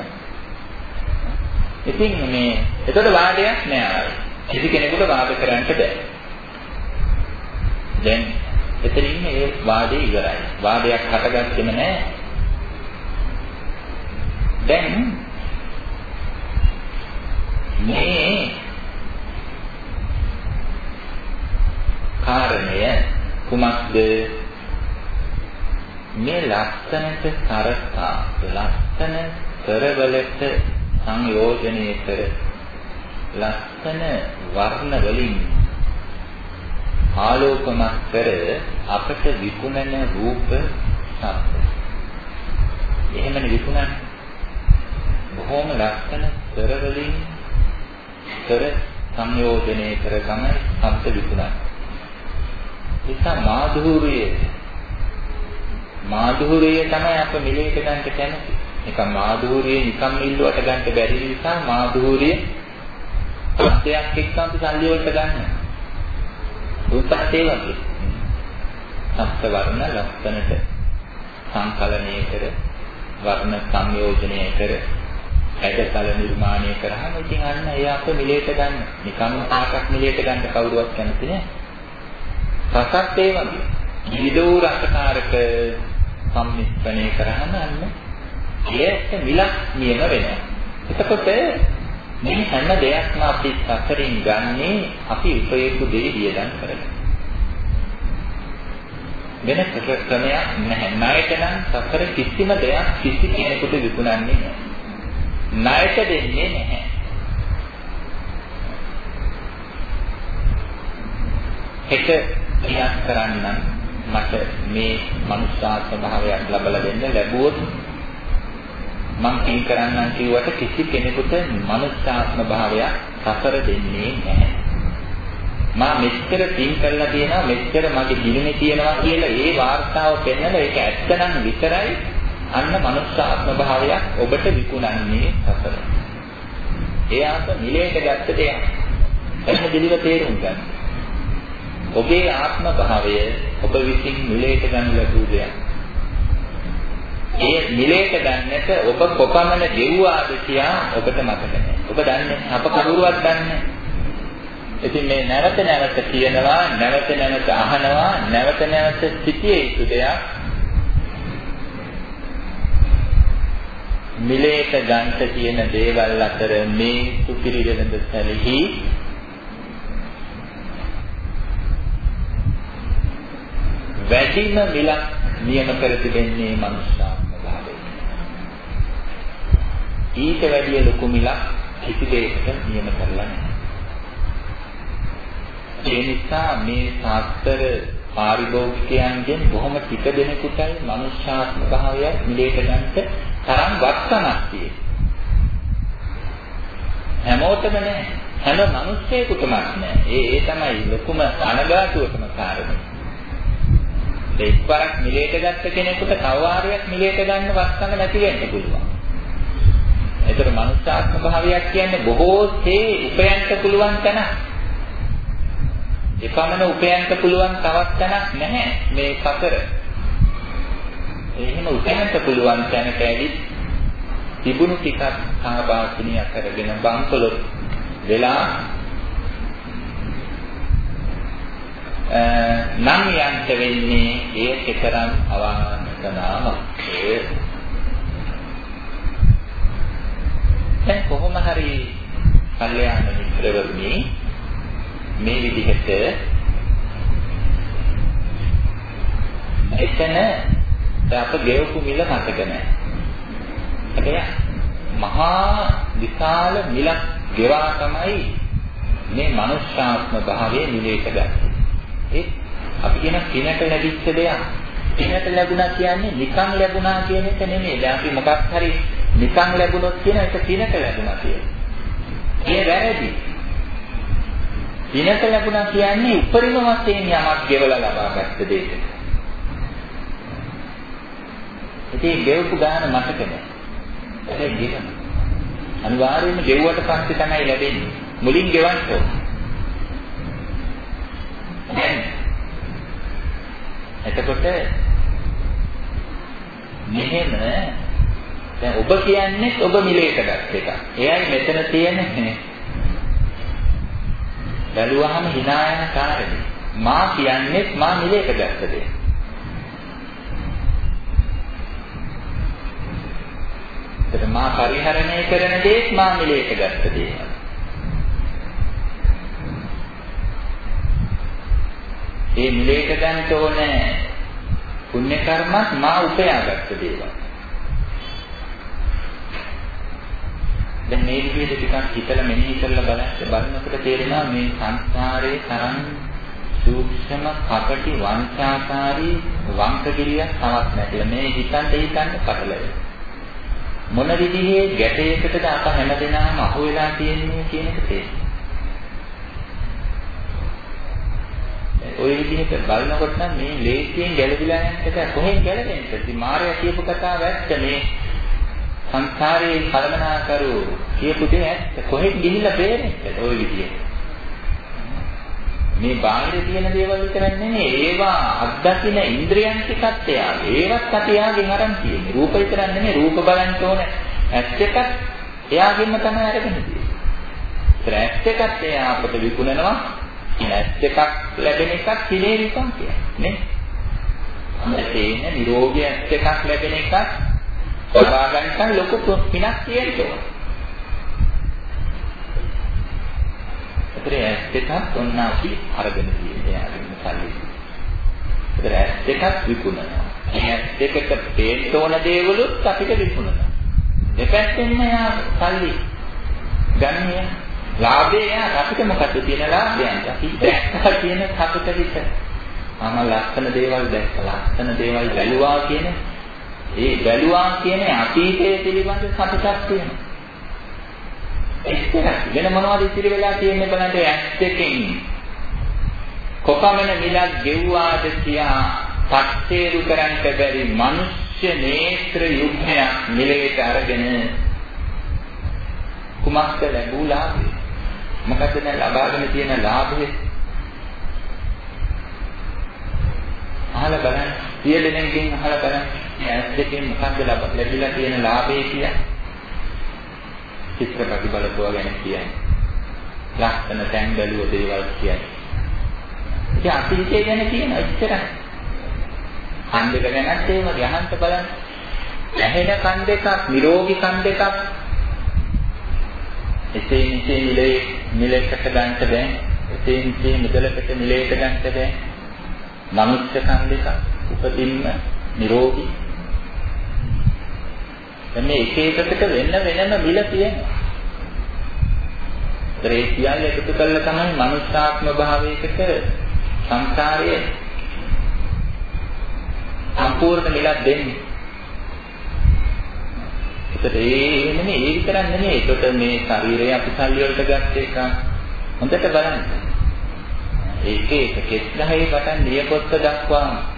ඉතින් මේ එතකොට වාදයක් නෑ ආයි. කිසි කෙනෙකුට වාද කරන්න බෑ. දැන් එතනින් මේ වාදේ ඉවරයි. වාදයක් හටගත්තෙම නෑ. දැන් මේ කාරණය කුමක්ද මේ ලක්ෂණට සරසා ලක්ෂණ කරවලට සංයෝජනය කර ලක්ෂණ වර්ණ වලින් ආලෝකමත් කර අපට විකුණන රූප ශබ්ද. එහෙමනේ විකුණන්නේ. බොහොම ලක්ෂණ කර වලින් කර සංයෝජනය කර තමයි ශබ්ද විකුණන්නේ. ඒක මාධුර්යය මාධුර්යය තමයි අප මිලේට ගන්න කැමති. නිකන් මාධුර්යය නිකන් මිල්ලුවට ගන්න බැරි නිසා මාධුර්යය අත්‍යයක් එක්ක අපි සල්ලි වලට ගන්න. උත්පත් ඒ වගේ. සප්ත වර්ණ ලක්ෂණට සංකලනය කර වර්ණ සංයෝජනය කර හැඩතල නිර්මාණය කරාම ඉතින් අන්න ඒ අප මිලේට ගන්න. නිකන් ආකක් මිලේට ගන්න කවුරුවත් කැමති නෑ. රසත් ඒ වගේ. විවිධ රසකාරක සම්මිශ්‍රණය කරාම අන්න ඒකට මිලක් නියම වෙනවා. එතකොට මේ හැම දෙයක්ම අපි සසරින් ගන්නේ අපි උපයපු දෙය වියදම් කරගෙන. වෙන ක්‍රමයක් නැහැ. ණයට නම් සසර කිසිම දෙයක් කිසි කෙනෙකුට විකුණන්නේ නැහැ. ණයට දෙන්නේ නැහැ. එක ඉයක් කරන්නම් මට මේ මනුෂ්‍යාත්ම භාවයක් ලබලා දෙන්න ලැබුවොත් මං පින් කරන්නම් කිව්වට කිසි කෙනෙකුට මනුෂ්‍යාත්ම භාවයක් සසර දෙන්නේ නැහැ. මා මෙච්චර පින් කරලා තියෙනවා මෙච්චර මගේ දිනුනේ තියෙනවා කියලා ඒ වාර්තාව පෙන්නලා ඒක ඇත්තනම් විතරයි අන්න මනුෂ්‍යාත්ම භාවයක් ඔබට විකුණන්නේ සසර. එයාට නිලයට ගත්ත දෙයක්. එහෙම දිලිව තේරුම් ගන්න. ඔබේ ආත්ම භාවය ඔබ විසින් නිලයට ගන්න ලැබූ දෙයක්. ඒ නිලයට ගන්නට ඔබ කොපමණ දෙව්වාද කියා ඔබට මතක නැහැ. ඔබ දන්නේ අප කවුරුවත් දන්නේ ඉතින් මේ නැවත නැවත කියනවා, නැවත නැවත අහනවා, නැවත නැවත සිටියේ යුතු දෙයක්. මිලේට ගන්ට තියෙන දේවල් අතර මේ සුපිරි වෙනද සැලෙහි වැඩිම මිලක් නියම කර තිබෙන්නේ මනුෂ්‍යාත්ම භාවය. ඊට වැඩිය ලොකු මිලක් කිසි දෙයකට නියම කරලා නැහැ. ඒ නිසා මේ සාස්තර පාරිභෝගිකයන්ගෙන් බොහොම ටික දෙනෙකුටයි මනුෂ්‍යාත්ම භාවය මිලේට ගන්නට තරම් වත්කමක් තියෙන්නේ. හැමෝටම නෑ. හැම මිනිස්සෙකුටම නෑ. ඒ ඒ තමයි ලොකුම අනගාටුවකම කාරණේ. එක්වරක් මිලේට ගත්ත කෙනෙකුට තව වාරයක් මිලේට ගන්න වස්තන නැති වෙන්න පුළුවන්. ඒතර මනුෂ්‍යාත්ම භාවයක් කියන්නේ බොහෝසේ උපයන්ට පුළුවන් තැන. එපමණ උපයන්ට පුළුවන් තවත් තැනක් නැහැ මේ සතර. එහෙම උපයන්ට පුළුවන් තැනට ඇවිත් තිබුණු ටිකක් සහභාගිනිය කරගෙන බංකොලොත් වෙලා නම් යන්ත වෙන්නේ ඒ කෙතරම් අවාසනාවක්ද දැන් කොහොම හරි කල්යාණ මිත්‍රවරුනි මේ විදිහට එතන දැන් අප ගෙවපු මිල මතක නැහැ. හැබැයි මහා විශාල මිලක් ගෙවා තමයි මේ මනුෂ්‍යාත්ම භාවයේ නිලේට ගත්තේ. ඒ අපි කියන කිනට ලැබිච්ච දෙයක්. කිනට ලැබුණා කියන්නේ නිකන් ලැබුණා කියන එක නෙමෙයි. දැන් අපි මොකක් හරි නිකන් ලැබුණොත් කියන එක කිනට ලැබුණා කියන්නේ. ඒ වැරදි. දිනක ලැබුණා කියන්නේ උපරිම වශයෙන් යමක් ගෙවලා ලබාගත්ත දෙයක. ඉතින් ගෙවපු ගාන මතක නැහැ. ඒක ගෙවන. අනිවාර්යයෙන්ම ගෙවුවට පස්සේ තමයි ලැබෙන්නේ. මුලින් ගෙවන්න ඕන. එතකොට මෙහෙම දැන් ඔබ කියන්නේ ඔබ මිලේට ගත් එක. එයයි මෙතන තියෙන්නේ බැලුවහම hina යන කාරණේ. මා කියන්නේ මා නිලයට ගත්ත දෙයක්. එතකොට මා පරිහරණය කරන දේත් මා නිලයට ගත්ත දෙයක්. ඒ නිලයට ගන්න ඕනේ පුණ්‍ය කර්මත් මා උපයාගත්ත දේවල්. දැන් මේ විදිහට ටිකක් හිතලා මෙනෙහි කරලා බලන්න බලනකොට තේරෙනවා මේ සංස්කාරයේ තරම් සූක්ෂම කපටි වංචාකාරී වංකගිරියක් තවත් නැතිලා මේ හිතන්න හිතන්න පටලැවෙන මොන විදිහේ ගැටයකටද අප හැමදෙනාම අහු වෙලා තියෙන්නේ කියන එක තේරෙනවා ඔය විදිහට බලනකොට නම් මේ ලේසියෙන් ගැළවිලා යන එක කොහෙන් ගැලවෙන්නද? ඉතින් මාර්යා කියපු කතාව ඇත්ත මේ සංසාරයේ කලමනාකරු කියපු දේ ඇත්ත. කොහෙද ගිහිල්ලා බේරෙන්නේ? ওই විදියට. මේ බාහිර තියෙන දේවල් විතරක් නෙමෙයි ඒවා අත්දකින්න ඉන්ද්‍රියන් ටිකත් එයාගේ. ඒවත් අතයාගෙන් අරන් තියෙන්නේ. රූප විතරක් නෙමෙයි රූප බලන්න ඕන. ඇස් එකත් එයාගෙන්ම තමයි අරගෙන තියෙන්නේ. ඇස් එකත් එයා අපට විකුණනවා. ඇස් එකක් ලැබෙන එකක් සිනේ විපංකය. නේ? අපිට තේින නිරෝගී ඇස් එකක් ලැබෙන එකක් ලබා ගන්නකන් ලොකු පිනක් තියෙන්න ඕන. ඒතරේ ඇස් දෙකක් ඔන්න අපි අරගෙන තියෙන්නේ ආගෙන සල්ලි. ඒතර ඇස් දෙකක් විකුණනවා. ඇස් දෙකට පේන්න ඕන දේවලුත් අපිට විකුණනවා. දෙපැත්තෙන්ම යා සල්ලි ගන්නේ ලාභය යා අපිට මොකද තියෙන ලාභයන් අපි දැක්කා කියන සතුට විතර. මම ලස්සන දේවල් දැක්කා ලස්සන දේවල් බැලුවා කියන ඒ බැලුවා කියන්නේ අතීතයේ පිළිබඳ සතුටක් තියෙනවා. එච්චරයි. වෙන මොනවද ඉතිරි වෙලා තියෙන්නේ බලන්න ඇස් දෙකෙන්. කොපමණ මිලක් ගෙව්වාද කියා පත්තේරු කරන්න බැරි මිනිස්්‍ය නේත්‍ර යුග්මයක් මිලේට අරගෙන කුමක්ද ලැබූ ලාභය? මොකද දැන් ලබාගෙන තියෙන ලාභය? අහලා බලන්න. සිය දෙනෙක්ගෙන් අහලා බලන්න. මේ ඇස් දෙකෙන් මොකක්ද ලැබිලා තියෙන ලාභය කියලා? චිත්‍රපටි බලපුවා ගැන කියන්නේ. ලස්සන තැන් බැලුව දේවල් කියන්නේ. ඉතින් අතීතය ගැන කියන එච්චරයි. කන් දෙක ගැනත් ඒ වගේ අහන්න බලන්න. ඇහෙන කන් දෙකක්, නිරෝගී කන් දෙකක් එසේ මෙසේ මිලේ මිලකට ගන්නට බෑ. එසේ මෙසේ මුදලකට මිලේට ගන්නට බෑ. මනුෂ්‍ය කන් දෙකක් උපදින්න නිරෝගී දැන් මේ එක එකකට වෙන වෙනම මිල තියෙනවා. ඒ සියල්ල එකතු කළා තමයි මනුෂ්‍යාත්ම භාවයකට සංසාරයේ සම්පූර්ණ මිලක් දෙන්නේ. ඒකට ඒ නෙමෙයි ඒ විතරක් නෙමෙයි. ඒකට මේ ශරීරය අපි සල්ලි වලට ගත්ත එක හොඳට බලන්න. ඒක එක කෙස් ගහේ පටන් නියපොත්ත දක්වා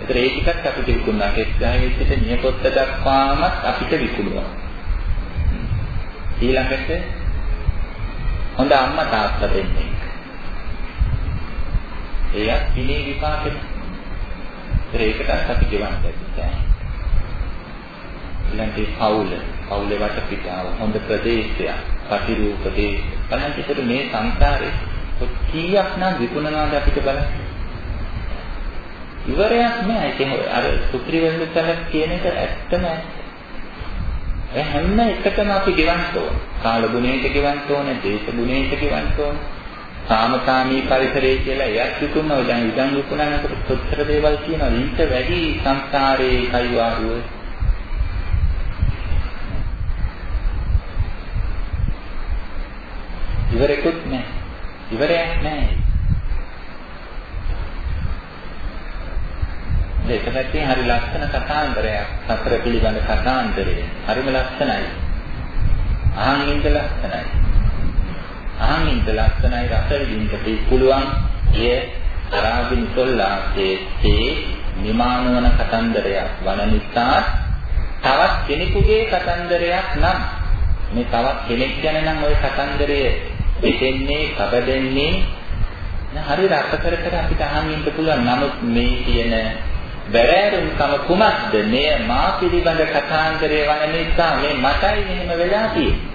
ඒතර ඒ ටිකත් අපිට විකුණනවා. කෙස් ගහේ සිට නියපොත්ත දක්වාමත් අපිට විකුණනවා. ඊළඟට හොඳ අම්මා තාත්තා දෙන්නේ. එයත් පිනේ විපාකෙ. ඒකටත් අපි ගෙවන්න බැහැ. ඊළඟට පවුල, පවුලේ වටපිටාව, හොඳ ප්‍රදේශයක්, ප්‍රතිරූප දේශ. බලන්න ඒකට මේ සංසාරේ කීයක් නම් විකුණනවාද අපිට බලන්න. ඉවරයක් නෑ. ඉතින් අර සුත්‍රිවෙන්දුතලක් කියන එක ඇත්තම ඒ හැම එකටම අපි ගෙවන්න ඕන. කාල ගුණයට ගෙවන්න ඕන, දේශ ගුණයට ගෙවන්න ඕන, සාමකාමී පරිසරය කියලා එයත් විකුණනවා. දැන් ඉදන් විකුණනකොට කොච්චර දේවල් කියනවා. ඊට වැඩි සංස්කාරයේ කයිවාරුව ඉවරෙකුත් නැහැ. ඉවරයක් නැහැ. ඒක පැත්තෙන් හරි ලස්සන කතාන්තරයක්. සතර පිළිබඳ කතාන්තරය. හරිම ලස්සනයි. අහන් ඉඳ ලස්සනයි. අහන් ඉඳ ලස්සනයි රස විඳින්න පුළුවන්. එය අරාබින් සොල්ලාසේ නිමානවන කතන්දරයක් වන නිසා තවත් කෙනෙකුගේ කතන්දරයක් නම් මේ තවත් කෙනෙක් ගැන නම් ওই කතන්දරය දෙන්නේ කබදෙන්නේ හරි රස කර කර අපිට අහන්න ඉන්න පුළුවන්. නමුත් මේ කියන බැරෑරුම්කම කුමක්ද? මෙය මා පිළිබඳ කතාන්දරය වන නිසා මේ මටයි මෙහෙම වෙලා තියෙන්නේ.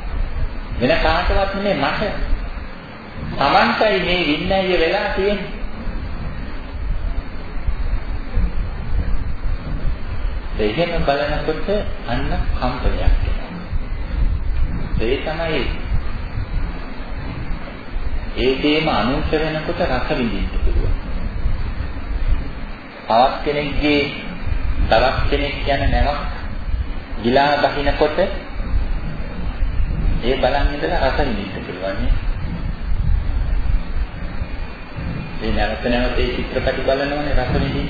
වෙන කාටවත් නෙමෙයි මට. Tamanටයි මේ වින්නය වෙලා තියෙන්නේ. එහෙම බලනකොට අන්න කම්පනයක් එනවා. ඒ තමයි ඒ දේම අනුන්ට වෙනකොට රස විඳින්න පුළුවන්. තවත් කෙනෙක්ගේ තවත් කෙනෙක් යන නැවක් ගිලා දකින්නකොට ඒ බලන් ඉඳලා රස විඳින්න පුළුවන් නේ. ඒ නැවත නැවත ඒ චිත්‍රපටි බලනවනේ රස විඳින්න.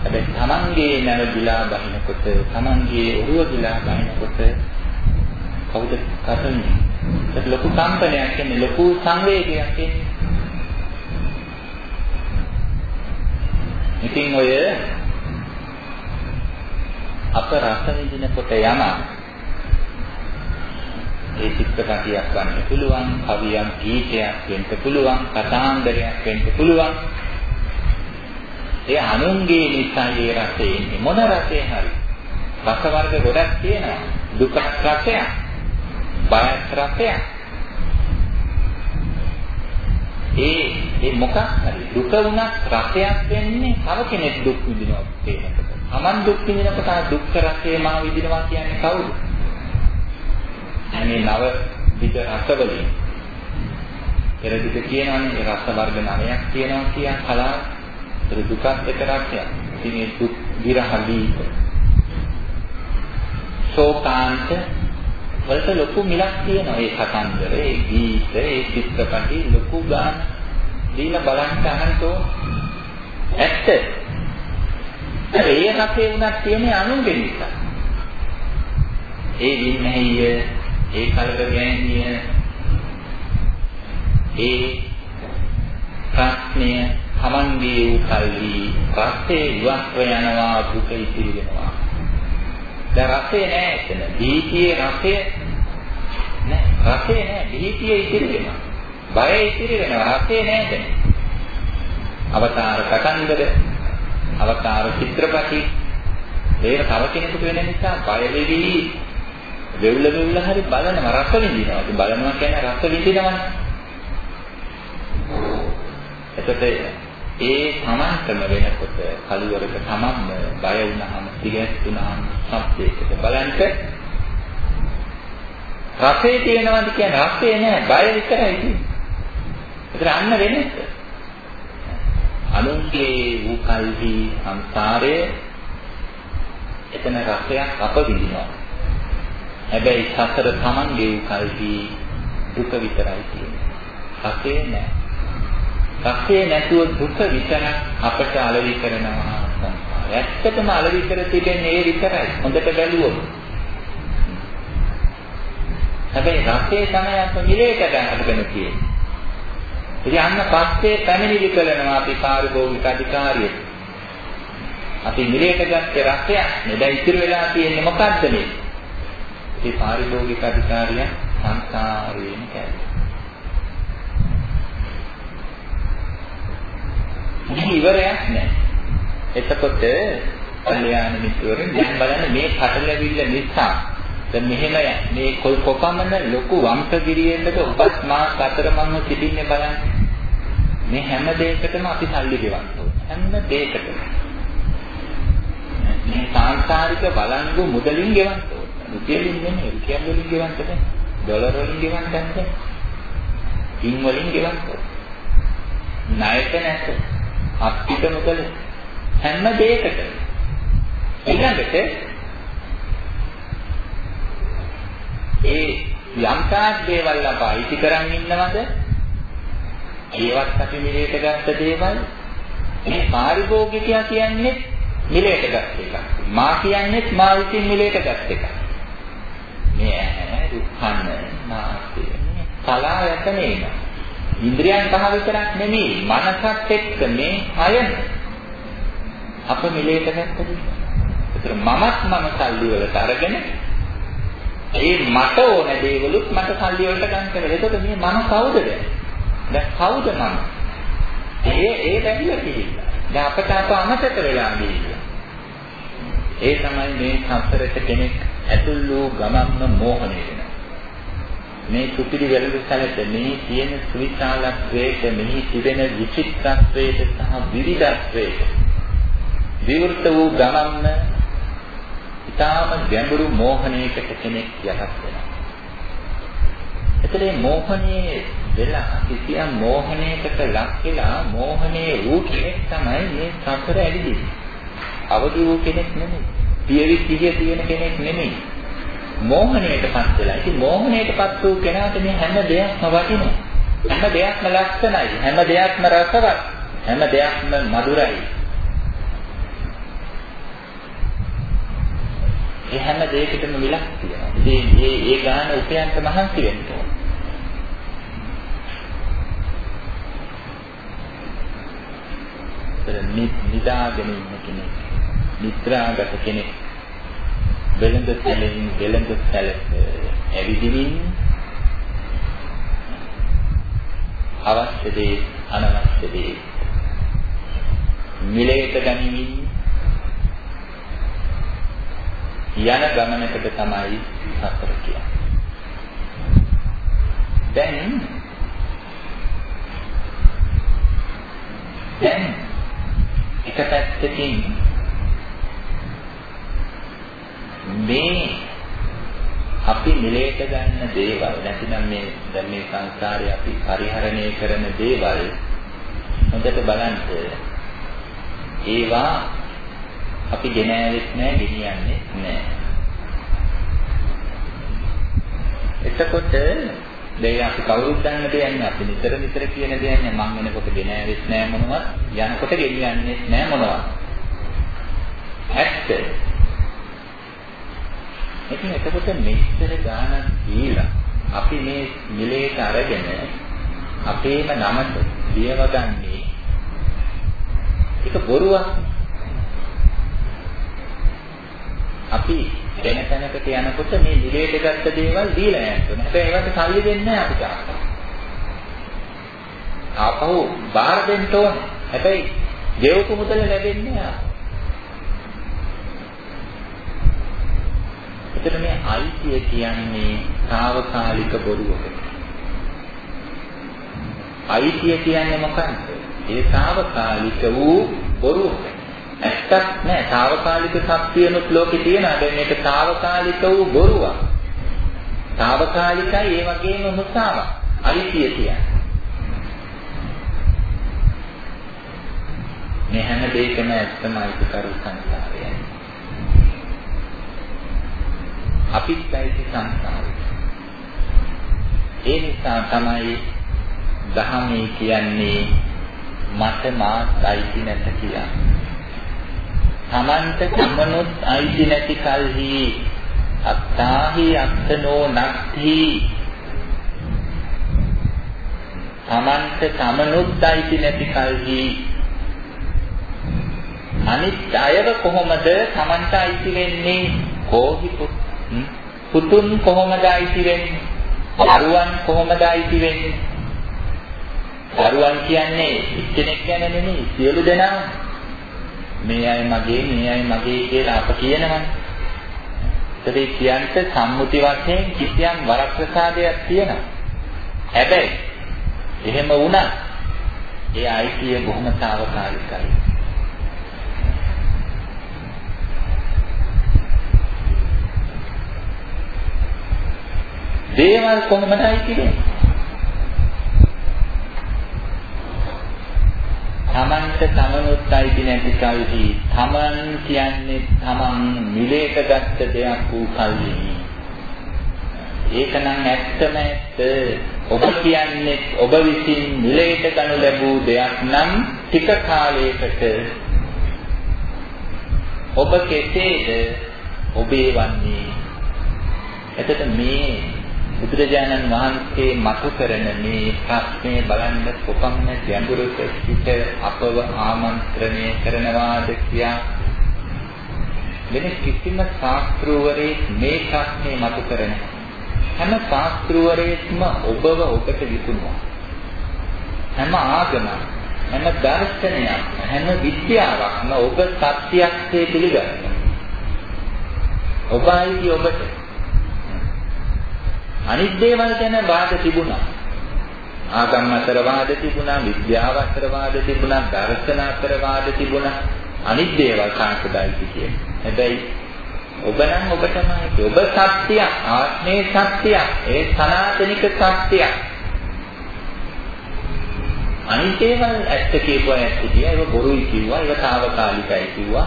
හැබැයි තමන්ගේ නැව ගිලා බහිනකොට තමන්ගේ ඔරුව ගිලා බහිනකොට කවුද රස විඳින්නේ? ඒක ලොකු කම්පනයක් එන්නේ ලොකු සංවේගයක් එන්නේ. ඉතින් ඔය අප රස විඳිනකොට යම ඒ චිත්‍රපටියක් වන්න පුළුවන්, කවියක්, ගීතයක් වෙන්න පුළුවන්, කතාන්දරයක් වෙන්න පුළුවන්. ඒ අනුන්ගේ නිසා ඒ රසය එන්නේ මොන රසය හරි. රස වර්ග ගොඩක් තියෙනවා. දුක රසයක්, බය රසයක්, ඒ ඒ මොකක් හරි දුක වුණත් රසයක් වෙන්නේ තව කෙනෙක් දුක් විඳිනවා කියනකොට. Taman දුක් විඳිනකොට ආ දුක්ඛ රසය මා විඳිනවා කියන්නේ කවුද? මේ නව විද රසවලින්. පෙරදිග කියනවානේ රස වර්ග නවයක් තියෙනවා කියන කලාව. ඒ දුකත් එක රසයක්. ඉතින් මේ දුක් විරහ දීප. ශෝකාන්ත වලට ලොකු මිලක් තියෙනවා. ඒ කතන්දර, ඒ ගීත, ඒ චිත්‍රපටි ලොකු ගාන දීලා බලන්න අහන්නතෝ ඇත්ත. ඒ රසේ උනක් තියෙන්නේ අනුන්ගේ නිසා. ඒ වින්නහිය, ඒ කලක ගෑනිය, ඒ ප්‍රශ්නය Tamanගේ වූ කල්හි රසේ ඉවත්ව යනවා දුක ඉතිරි වෙනවා. දැන් රසේ නෑ එතන. දීතියේ රසය නෑ. රසේ නෑ. දීතියේ ඉතිරි වෙනවා. බය ඉතිරි වෙනවා. රසේ නෑ එතන. අවතාර කතන්දර, අවතාර චිත්‍රපටි ඒක තව කෙනෙකුට වෙන නිසා බය වෙවි වෙවුල වෙවුල හරි බලනවා රස විඳිනවා. ඉතින් බලනවා කියන්නේ රස විඳිනවනේ. එතකොට ඒ තමන්ටම වෙනකොට කලුවරක තමන්ම බය වුණාම සිගැස්සුණාම සත්‍යයකට බලන්ට රසේ තියෙනවද කියන්නේ රසේ නෑ බය විතරයි තියෙන්නේ. ඒතර අන්න වෙනස. අනුන්ගේ වූ කල්හි සංසාරයේ එතන රසයක් අප විඳිනවා. හැබැයි සතර තමන්ගේ වූ කල්හි දුක විතරයි තියෙන්නේ. රසේ නෑ. රසය නැතුව දුක විතරක් අපට අලෙවි කරනවා සංසාරය. ඇත්තටම අලෙවි කර තිබෙන්නේ ඒ විතරයි. හොඳට බැලුවොත්. හැබැයි රසය තමයි අප නිරේට ගන්නගෙන තියෙන්නේ. ඉතින් අන්න පස්සේ පැමිණිලි කරනවා අපි පාරිභෝගික අධිකාරියට. අපි නිරේට ගත්තේ රසයක්. නෙදා ඉතිරි වෙලා තියෙන්නේ මොකද්ද මේ? ඒ පාරිභෝගික අධිකාරිය සංසාරයෙන් කැරේ. කිසි ඉවරයක් නැහැ. එතකොට කල්යාණ මිත්‍රවරුන් දැන් බලන්න මේ පටලැවිල්ල නිසා දැන් මෙහෙම මේ කොපමණ ලොකු වංශගිරියෙන්ද ඔබත් මා අතරමංව සිටින්නේ බලන්න. මේ හැම දෙයකටම අපි සල්ලි ගෙවන්න හැම දෙයකටම. මේ සාංශාරික බලංගු මුදලින් ගෙවන්න ඕනේ. රුපියලින් නෙමෙයි රුපියල් වලින් ගෙවන්න බෑ. ඩොලර් වලින් ගෙවන්න බෑ. පින් වලින් ගෙවන්න ණයට නැත. අපිට මුදල හැම දෙයකට ඊළඟට ඒ යම්තාක් දේවල් අප අයිති කරන් ඉන්නවද? ඒවත් අපි මිලේට ගත්ත දේවල්. මේ පාරිභෝගිකයා කියන්නේ මිලේට ගත් එකක්. මා කියන්නේ මා විසින් මිලේට ගත් එකක්. මේ ඇහැ, රුක්ඛන්න, නාසය, කලා යතනේන. ඉන්ද්‍රියන් පහ විතරක් නෙමෙයි, මනසත් එක්ක මේ හයම අප මිලේට ගත්තද? ඒතර මමත් මම සල්ලි වලට අරගෙන ඒ මට ඕන දේවලුත් මට සල්ලි වලට ගන්න කියලා. එතකොට මේ මම කවුද දැන්? දැන් කවුද මම? ඒ ඒ බැහැලා කිව්වා. දැන් අපට අප අමතක වෙලා ගිහිල්ලා. ඒ තමයි මේ සසරට කෙනෙක් ඇතුල් වූ ගමන්ම මෝහණය වෙනවා. මේ සුපිරි වැළඳ සැලට මේ තියෙන සුවිශාලත්වයට මෙහි තිබෙන විචිත්‍රත්වයට සහ විවිධත්වයට විවෘත වූ ගමන්ම ඊටාම ගැඹුරු මෝහණයකට කෙනෙක් යටත් වෙනවා. එතකොට මේ මෝහණයේ වෙලා කිසියම් මෝහණයකට ලක් වෙලා මෝහණයේ වූ කෙනෙක් තමයි මේ සතර ඇවිදින්නේ. අවදි වූ කෙනෙක් නෙමෙයි. පියවි සිහිය තියෙන කෙනෙක් නෙමෙයි. මෝහණයටපත් වෙලා. ඉතින් මෝහණයටපත් වූ කෙනාට මේ හැම දෙයක්ම වටිනවා. හැම දෙයක්ම ලස්සනයි. හැම දෙයක්ම රසවත්. හැම දෙයක්ම මధుරයි. ඒ හැම දෙයකටම විලක් තියෙනවා. ඉතින් මේ ඒ ගාන උපයන්ට මහන්සි වෙන්න ඕන. නිදාගෙන ඉන්න කෙනෙක්, නිත්‍රාගත කෙනෙක්, වෙළඳ සැලෙන් වෙළඳ සැලක ඇවිදිමින් අවශ්‍ය දේ අනවශ්‍ය දේ මිලයට ගනිමින් යන ගමනකට තමයි සතර කියන්නේ. දැන් දැන් එක පැත්තකින් මේ අපි මිලේට ගන්න දේවල් නැතිනම් මේ දැන් මේ සංසාරේ අපි පරිහරණය කරන දේවල් හොඳට බලන්න ඒවා අපි ගෙන ඇවිත් නැහැ ගෙනියන්නේ නැහැ එතකොට දැන් අපි කවුරුත් දන්න දෙයක් නෑ. අපි නිතර නිතර කියන දෙයක් නෑ. මං වෙනකොට ගෙන ඇවිත් නෑ මොනවත්. යනකොට ගෙනියන්නේ නෑ මොනවත්. ඇත්ත. ඉතින් එතකොට මෙච්චර ගාණක් දීලා අපි මේ මිලේට අරගෙන අපේම නමට ලියවගන්නේ ඒක බොරුවක්. අපි වෙන තැනකට යනකොට මේ නිලයට ගත්ත දේවල් දීලා යන්න ඕනේ. හැබැයි ඒවට සල්ලි දෙන්නේ නැහැ අපිට. ආපහු බාර දෙන්න ඕනේ. හැබැයි දේවක මුදල ලැබෙන්නේ නැහැ. එතන මේ අයිතිය කියන්නේ తాවකාලික බොරුවකට. අයිතිය කියන්නේ මොකක්ද? ඒ తాවකාලික වූ බොරුවකට. ඇත්තක් නැහැ. తాවකාලික සත්‍යනුත් ලෝකේ තියෙනවා. දැන් මේක తాවකාලික වූ බොරුවක්. తాවකාලිකයි ඒ වගේම මුසාවක්. අවිතිය කියන්නේ. මේ හැම දෙයකම ඇත්තමයි කරු සංසාරය. අපිත් ඇයි සංසාරය. ඒ නිසා තමයි දහමේ කියන්නේ මට මාත් අයිති නැත කියන්නේ. තමන්ට තමනුත් අයිති නැති කල්හි අත්තාහි අත්තනෝ නක්ති තමන්ට තමනුත් අයිති නැති කල්හි. අනිත් අයව කොහොමද තමන්ට අයිති වෙන්නේ? කෝහි පුතුන් කොහොමද අයිති වෙන්නේ? දරුවන් කොහොමද අයිති වෙන්නේ? දරුවන් කියන්නේ එක්කෙනෙක් ගැන නෙමෙයි සියලු දෙනා. මේ අය මගේ මේ අය මගේ කියලා අප කියනවනේ. ඒකේ කියන්ට සම්මුති වශයෙන් කිසියම් වරප්‍රසාදයක් තියෙනවා. හැබැයි එහෙම වුණත් ඒ අයිතිය බොහොම తాවකාලිකයි. දේවල් කොහොමද අයිති වෙන්නේ? තමන්ට තමනුත් අයිති නැති කල්හි තමන් කියන්නේ තමන් මිලේට ගත්ත දෙයක් වූ කල්හි. ඒකනම් ඇත්තම ඇත්ත. ඔබ කියන්නේ ඔබ විසින් මිලේට ගනු ලැබූ දෙයක් නම් ටික කාලයකට ඔබ කෙසේද ඔබේ වන්නේ? එතකොට මේ බුදුරජාණන් වහන්සේ මතු කරන මේ ප්‍රශ්නේ බලන්න කොපමණ ගැඹුරක සිට අපව ආමන්ත්‍රණය කරනවාද කියා? වෙන කිසිම ශාස්ත්‍රවරයෙක් මේ ප්‍රශ්නේ මතු කරන හැම ශාස්ත්‍රවරයෙක්ම ඔබව ඔබට විකුණුවා හැම ආගමක් හැම දර්ශනයක් හැම විද්‍යාවක්ම ඔබ සත්‍යයක් පිළිගන්නවා ඔබයි ඔබට අනිත් දේවල් ගැන වාද තිබුණා. ආගම් අතර වාද තිබුණා, විද්‍යාව අතර වාද තිබුණා, දර්ශන අතර වාද තිබුණා. අනිත් දේවල් කාටදයි කියන්නේ. හැබැයි ඔබ නම් ඔබටමයි ඔබ සත්‍ය ආත්මේ සත්‍ය ඒ සනාතනික සත්‍ය අනිත් ඒවා ඇත්ත කියපුවා ඇත්ත කියා ඒක බොරුයි කිව්වා ඒක తాවකාලිකයි කිව්වා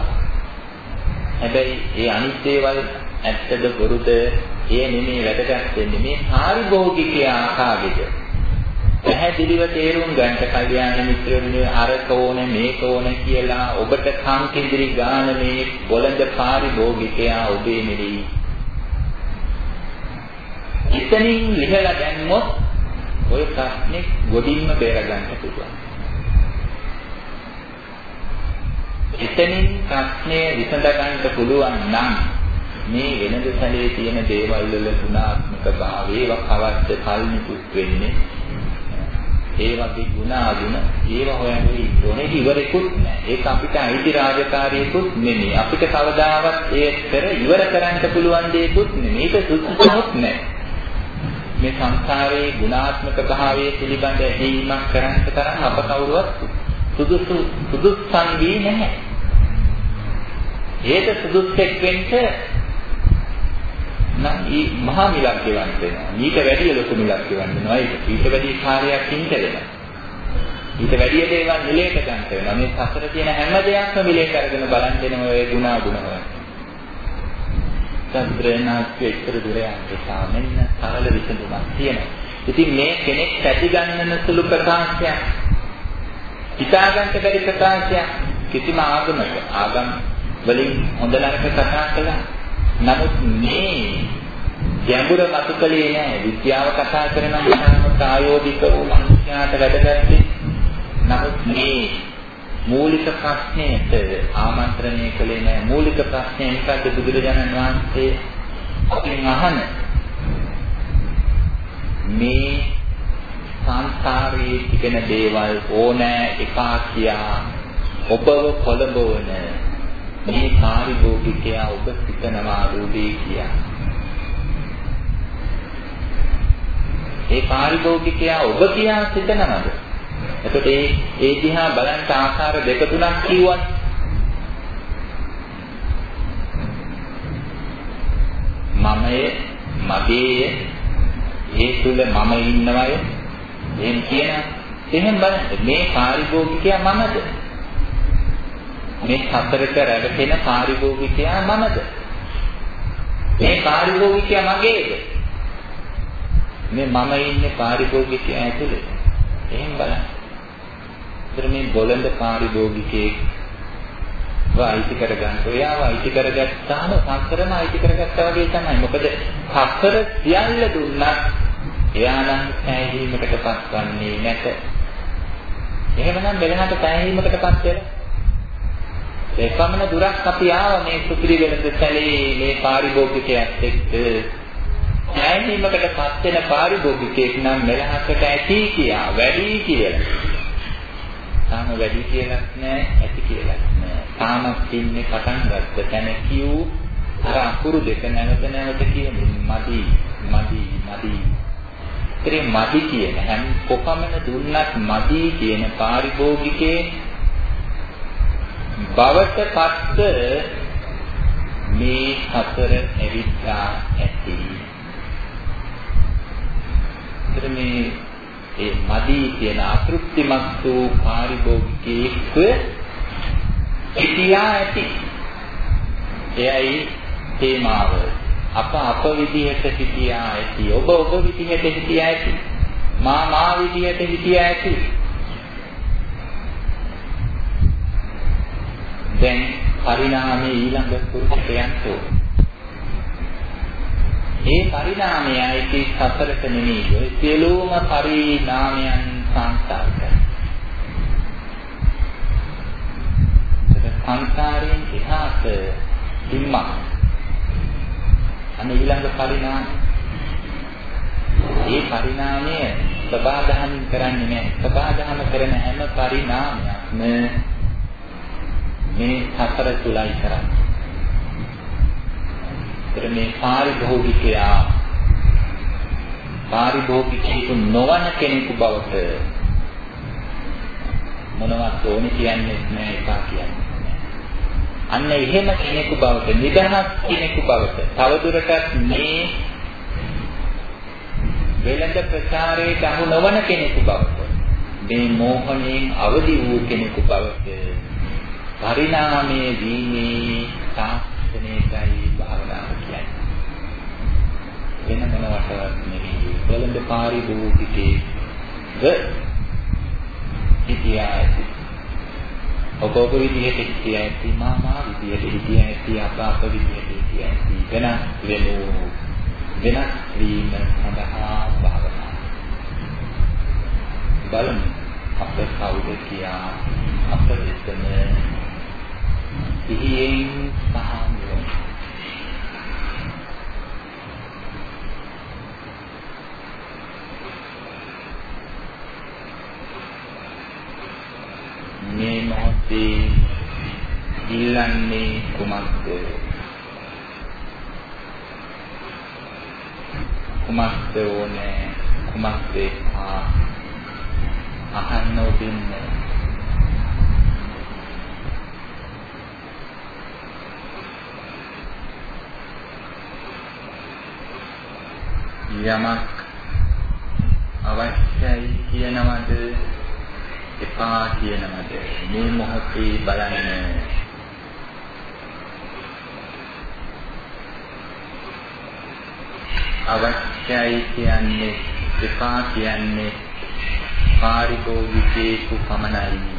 හැබැයි ඒ අනිත් ඒවා ඇත්තද බොරුද ඒ නෙමේ වැදගත් වෙන්නේ මේ පාරිභෝගිකයා කාගේද? පැහැදිලිව තේරුම් ගන්නට කල්යාණ මිත්‍රයෝනේ අරක ඕනේ මේක ඕනේ කියලා ඔබට කන් කිඳිරි ගාන මේ බොළඳ පාරිභෝගිකයා ඔබේ නෙවෙයි. ඉතනින් ලිහලා දැම්මොත් ඔය ප්‍රශ්නේ ගොඩින්ම බේර ගන්න පුළුවන්. ඉතනින් ප්‍රශ්නය විසඳ ගන්න පුළුවන් නම් මේ වෙනද සැලේ තියෙන දේවල් වල ගුණාත්මක භාවය ඒවා කවද්ද කල්නිකුත් වෙන්නේ? ඒ වගේ ගුණ අගුණ ඒව හොයන්නේ ඕනේ ඉවරෙකුත් නෑ. ඒක අපිට අයිති රාජකාරියකුත් නෙමෙයි. අපිට කවදාවත් ඒ පෙර ඉවර කරන්න පුළුවන් දෙයක්ුත් නෙමෙයි. ඒක සුදුසුමත් නෑ. මේ සංසාරයේ ගුණාත්මක භාවයේ පිළිබඳ ඇහිීමක් කරන්න තරම් අප කවුරුවත් සුදුසු සුදුස්සන් වී නැහැ ඒක සුදුස්සෙක් වෙන්න නම් ඊ මහා මිලක් ගෙවන්න වෙනවා. ඊට වැඩිය ලොකු මිලක් ගෙවන්න වෙනවා. ඒක ඊට වැඩි කාර්යයක් හින්ට වෙනවා. ඊට වැඩිය දේවල් මිලේට ගන්න වෙනවා. මේ සසර තියෙන හැම දෙයක්ම මිලේට අරගෙන බලන් දෙනවා ඒ ගුණා ගුණ හොයන්න. සම්බ්‍රේනාත් එක්තර දුර යන්නේ සාමෙන්න සරල විසඳුමක් තියෙනවා. ඉතින් මේ කෙනෙක් පැති ගන්නන සුළු ප්‍රකාශයක් හිතාගන්න බැරි ප්‍රකාශයක් කිසිම ආගමක ආගම් වලින් හොඳ නරක කතා කළා නමුත් මේ ගැඹුර මතුකලේ නෑ විද්‍යාව කතා කරන ඉතාම ප්‍රායෝගික වූ මනුෂ්‍යයාට වැඩගත්තේ. නමුත් මේ මූලික ප්‍රශ්නයට ආමන්ත්‍රණය කළේ නෑ. මූලික ප්‍රශ්නය මොකද්ද බුදුරජාණන් වහන්සේ අපින් අහන මේ සංසාරයේ තිබෙන දේවල් ඕනෑ එකා කියා ඔබව කොළඹවන මේ පාරිභෝගිකයා ඔබ සිතනවා රූපේ කියා. ඒ පාරිභෝගිකයා ඔබ කියා සිතනවද? එතකොට ඒ ඒ දිහා බලන්න ආකාර දෙක තුනක් කිව්වත් මමය මගේය ඒ තුල මම ඉන්නවය එහෙම කියන එහෙම බලන්න මේ පාරිභෝගිකයා මමද මේ සතරට රැවටෙන පාරිභෝගිකයා මමද? මේ පාරිභෝගිකයා මගේද? මේ මම ඉන්නේ පාරිභෝගිකයා ඇතුලේ. එහෙන් බලන්න. ඒතර මේ බොළඳ පාරිභෝගිකයෙක් වයිති කරගන්න. ඔයාව අයිති කරගත්තාම සතරම අයිති කරගත්තා වගේ තමයි. මොකද සතර සියල්ල දුන්නත් එයා නම් පැහැදීමකටපත් වන්නේ නැත. එහෙමනම් මෙලහට පැහැදීමකටපත් වෙලා ඒ පමණ දුරක් අපි ආව මේ සුපිරි වෙනද සැලේ මේ පාරිභෝගිකයත් එක්ක ඥානීමකටපත් වෙන පාරිභෝගිකයෙක් නම් මෙලහකට ඇති කියා වැඩි කියලා. තාම වැඩි කියලාත් නෑ ඇති කියලාත් නෑ. තාමත් ඉන්නේ පටන් ගත්ත තැන කියූ අර අකුරු දෙක නැවත නැවත කියමින් මදි මදි මදි. ඉතින් මදි කියන හැම කොපමණ දුන්නත් මදි කියන පාරිභෝගිකේ බවට පත්ව මේ හතර ඇවිත්ලා ඇති. ඒතර මේ ඒ මදි කියන අතෘප්තිමත් වූ පාරිභෝගිකයෙක්ව සිටියා ඇති. එයයි තේමාව. අප අප විදිහට සිටියා ඇති. ඔබ ඔබ විදිහට සිටියා ඇති. මා මා විදිහට සිටියා ඇති. දැන් පරිණාමයේ ඊළඟ පුරුෂයට යන්න ඕන. ඒ පරිණාමයයි ඒ සතරට නෙමෙයි. ඒ සියලුම පරිණාමයන් සංසාරක. සංසාරයෙන් එහාට ඉම්මා. අන්න ඊළඟ පරිණාමය. ඒ පරිණාමය සබාධහමින් කරන්නේ නැහැ. සබාධහම කරන හැම පරිණාමයක්ම මේ සතර තුලයි කරන්නේ. ඒතර මේ පාරිභෝගිකයා පාරිභෝගිකයෙකු නොවන කෙනෙකු බවට මොනවත් ඕනි කියන්නේ නැහැ එකා කියන්නේ. අන්න එහෙම කෙනෙකු බවට නිදහස් කෙනෙකු බවට තවදුරටත් මේ වෙළඳ ප්‍රචාරයට අහු නොවන කෙනෙකු බවට මේ මෝහණයෙන් අවදි වූ කෙනෙකු බවට පරිණාමයේ වීමේ තාක්ෂණයටයි භාවනාව වෙන මොනවටවත් නෙවෙයි. වෙළඳ පාරිභෝගිකේ හිටියා ඇති. ඔබ ඔබ විදිහට හිටියා ඇති, මා මා විදිහට හිටියා ඇති, අප අප විදිහට හිටියා ඇති. වෙනස් වෙනු වෙනස් වීම සඳහා භාවනා. බලමු අප කවුද කියා අප විතන සිහියෙන් සහ මේ මොහොතේ ඉල්ලන්නේ කුමක්ද? කුමක්ද ඕනේ? කුමක්ද එපා? අහන්න ඔබින්න. යමක් අවශ්‍යයි කියනවද? එපා කියනවද? මේ මොහොතේ බලන්න. අවශ්‍යයි කියන්නේ එපා කියන්නේ පාරිභෝගිකේකු පමණයි.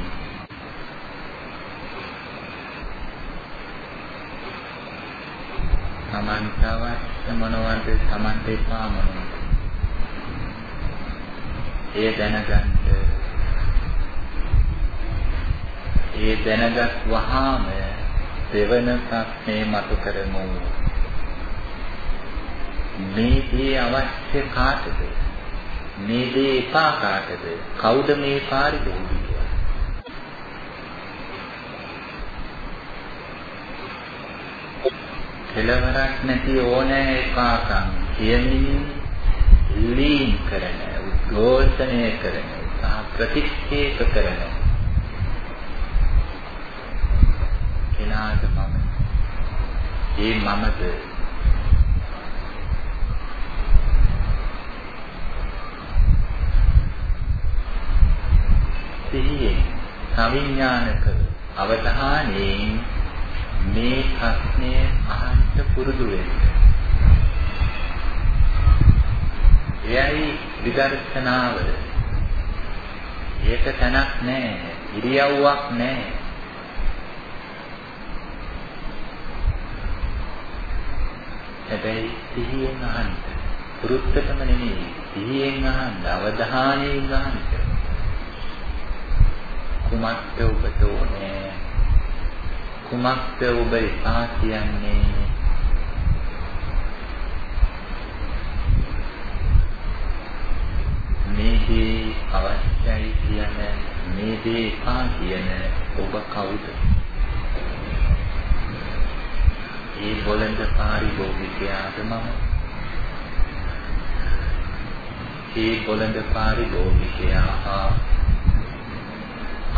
සමන්ත අවශ්‍ය මොනවද සමන්ත එපා මොනවද එය දැනගන්න ඒ දැනගත් වහාම දෙවන ප්‍රශ්නේ මතු කරමු. මේ දේ අවශ්‍ය කාටද? මේ දේ එපා කාටද? කවුද මේ පාරිභෝගිකයා? කෙලවරක් නැති ඕනෑ එපාකම් කියමින් ලීන් කරන, උද්ඝෝෂණය කරන, සහ ප්‍රතික්ෂේප කරන කෙනාට මම ඒ මමද සිහියෙන් සවිඥානික අවධානයෙන් මේ ප්‍රශ්නය අහන්න පුරුදු වෙන්න. එයයි විදර්ශනාව. ඒක තැනක් නැහැ. ඉරියව්වක් නැහැ. හැබැයි සිහියෙන් අහන්න. පුරුත්තටම නෙමෙයි. සිහියෙන් අහන්න, අවධානයෙන් අහන්න. කුමක්ද ඔබට ඕනේ? කුමක්ද ඔබ එපා කියන්නේ? මේ දේ අවශ්‍යයි කියන මේ දේ එපා කියන ඔබ කවුද? ඒ බොළඳ පාරිභෝගිකයාද මම ඒ බොළඳ පාරිභෝගිකයා හා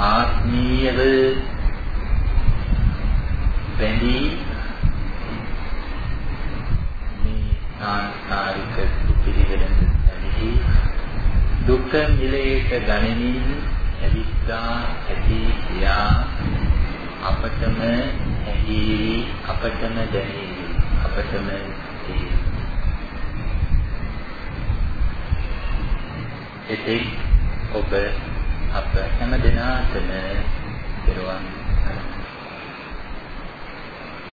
ආත්මීයව බැඳී මේ සාංසාරික පිළිවෙලට ඇලී දුක මිලයට ගනිමින් ඇවිත්තා ඇති යා අපටම ඇහි අපටම දැනේ අපටම එතෙක් ඔබ අප හැම දිනාටම පෙරවන්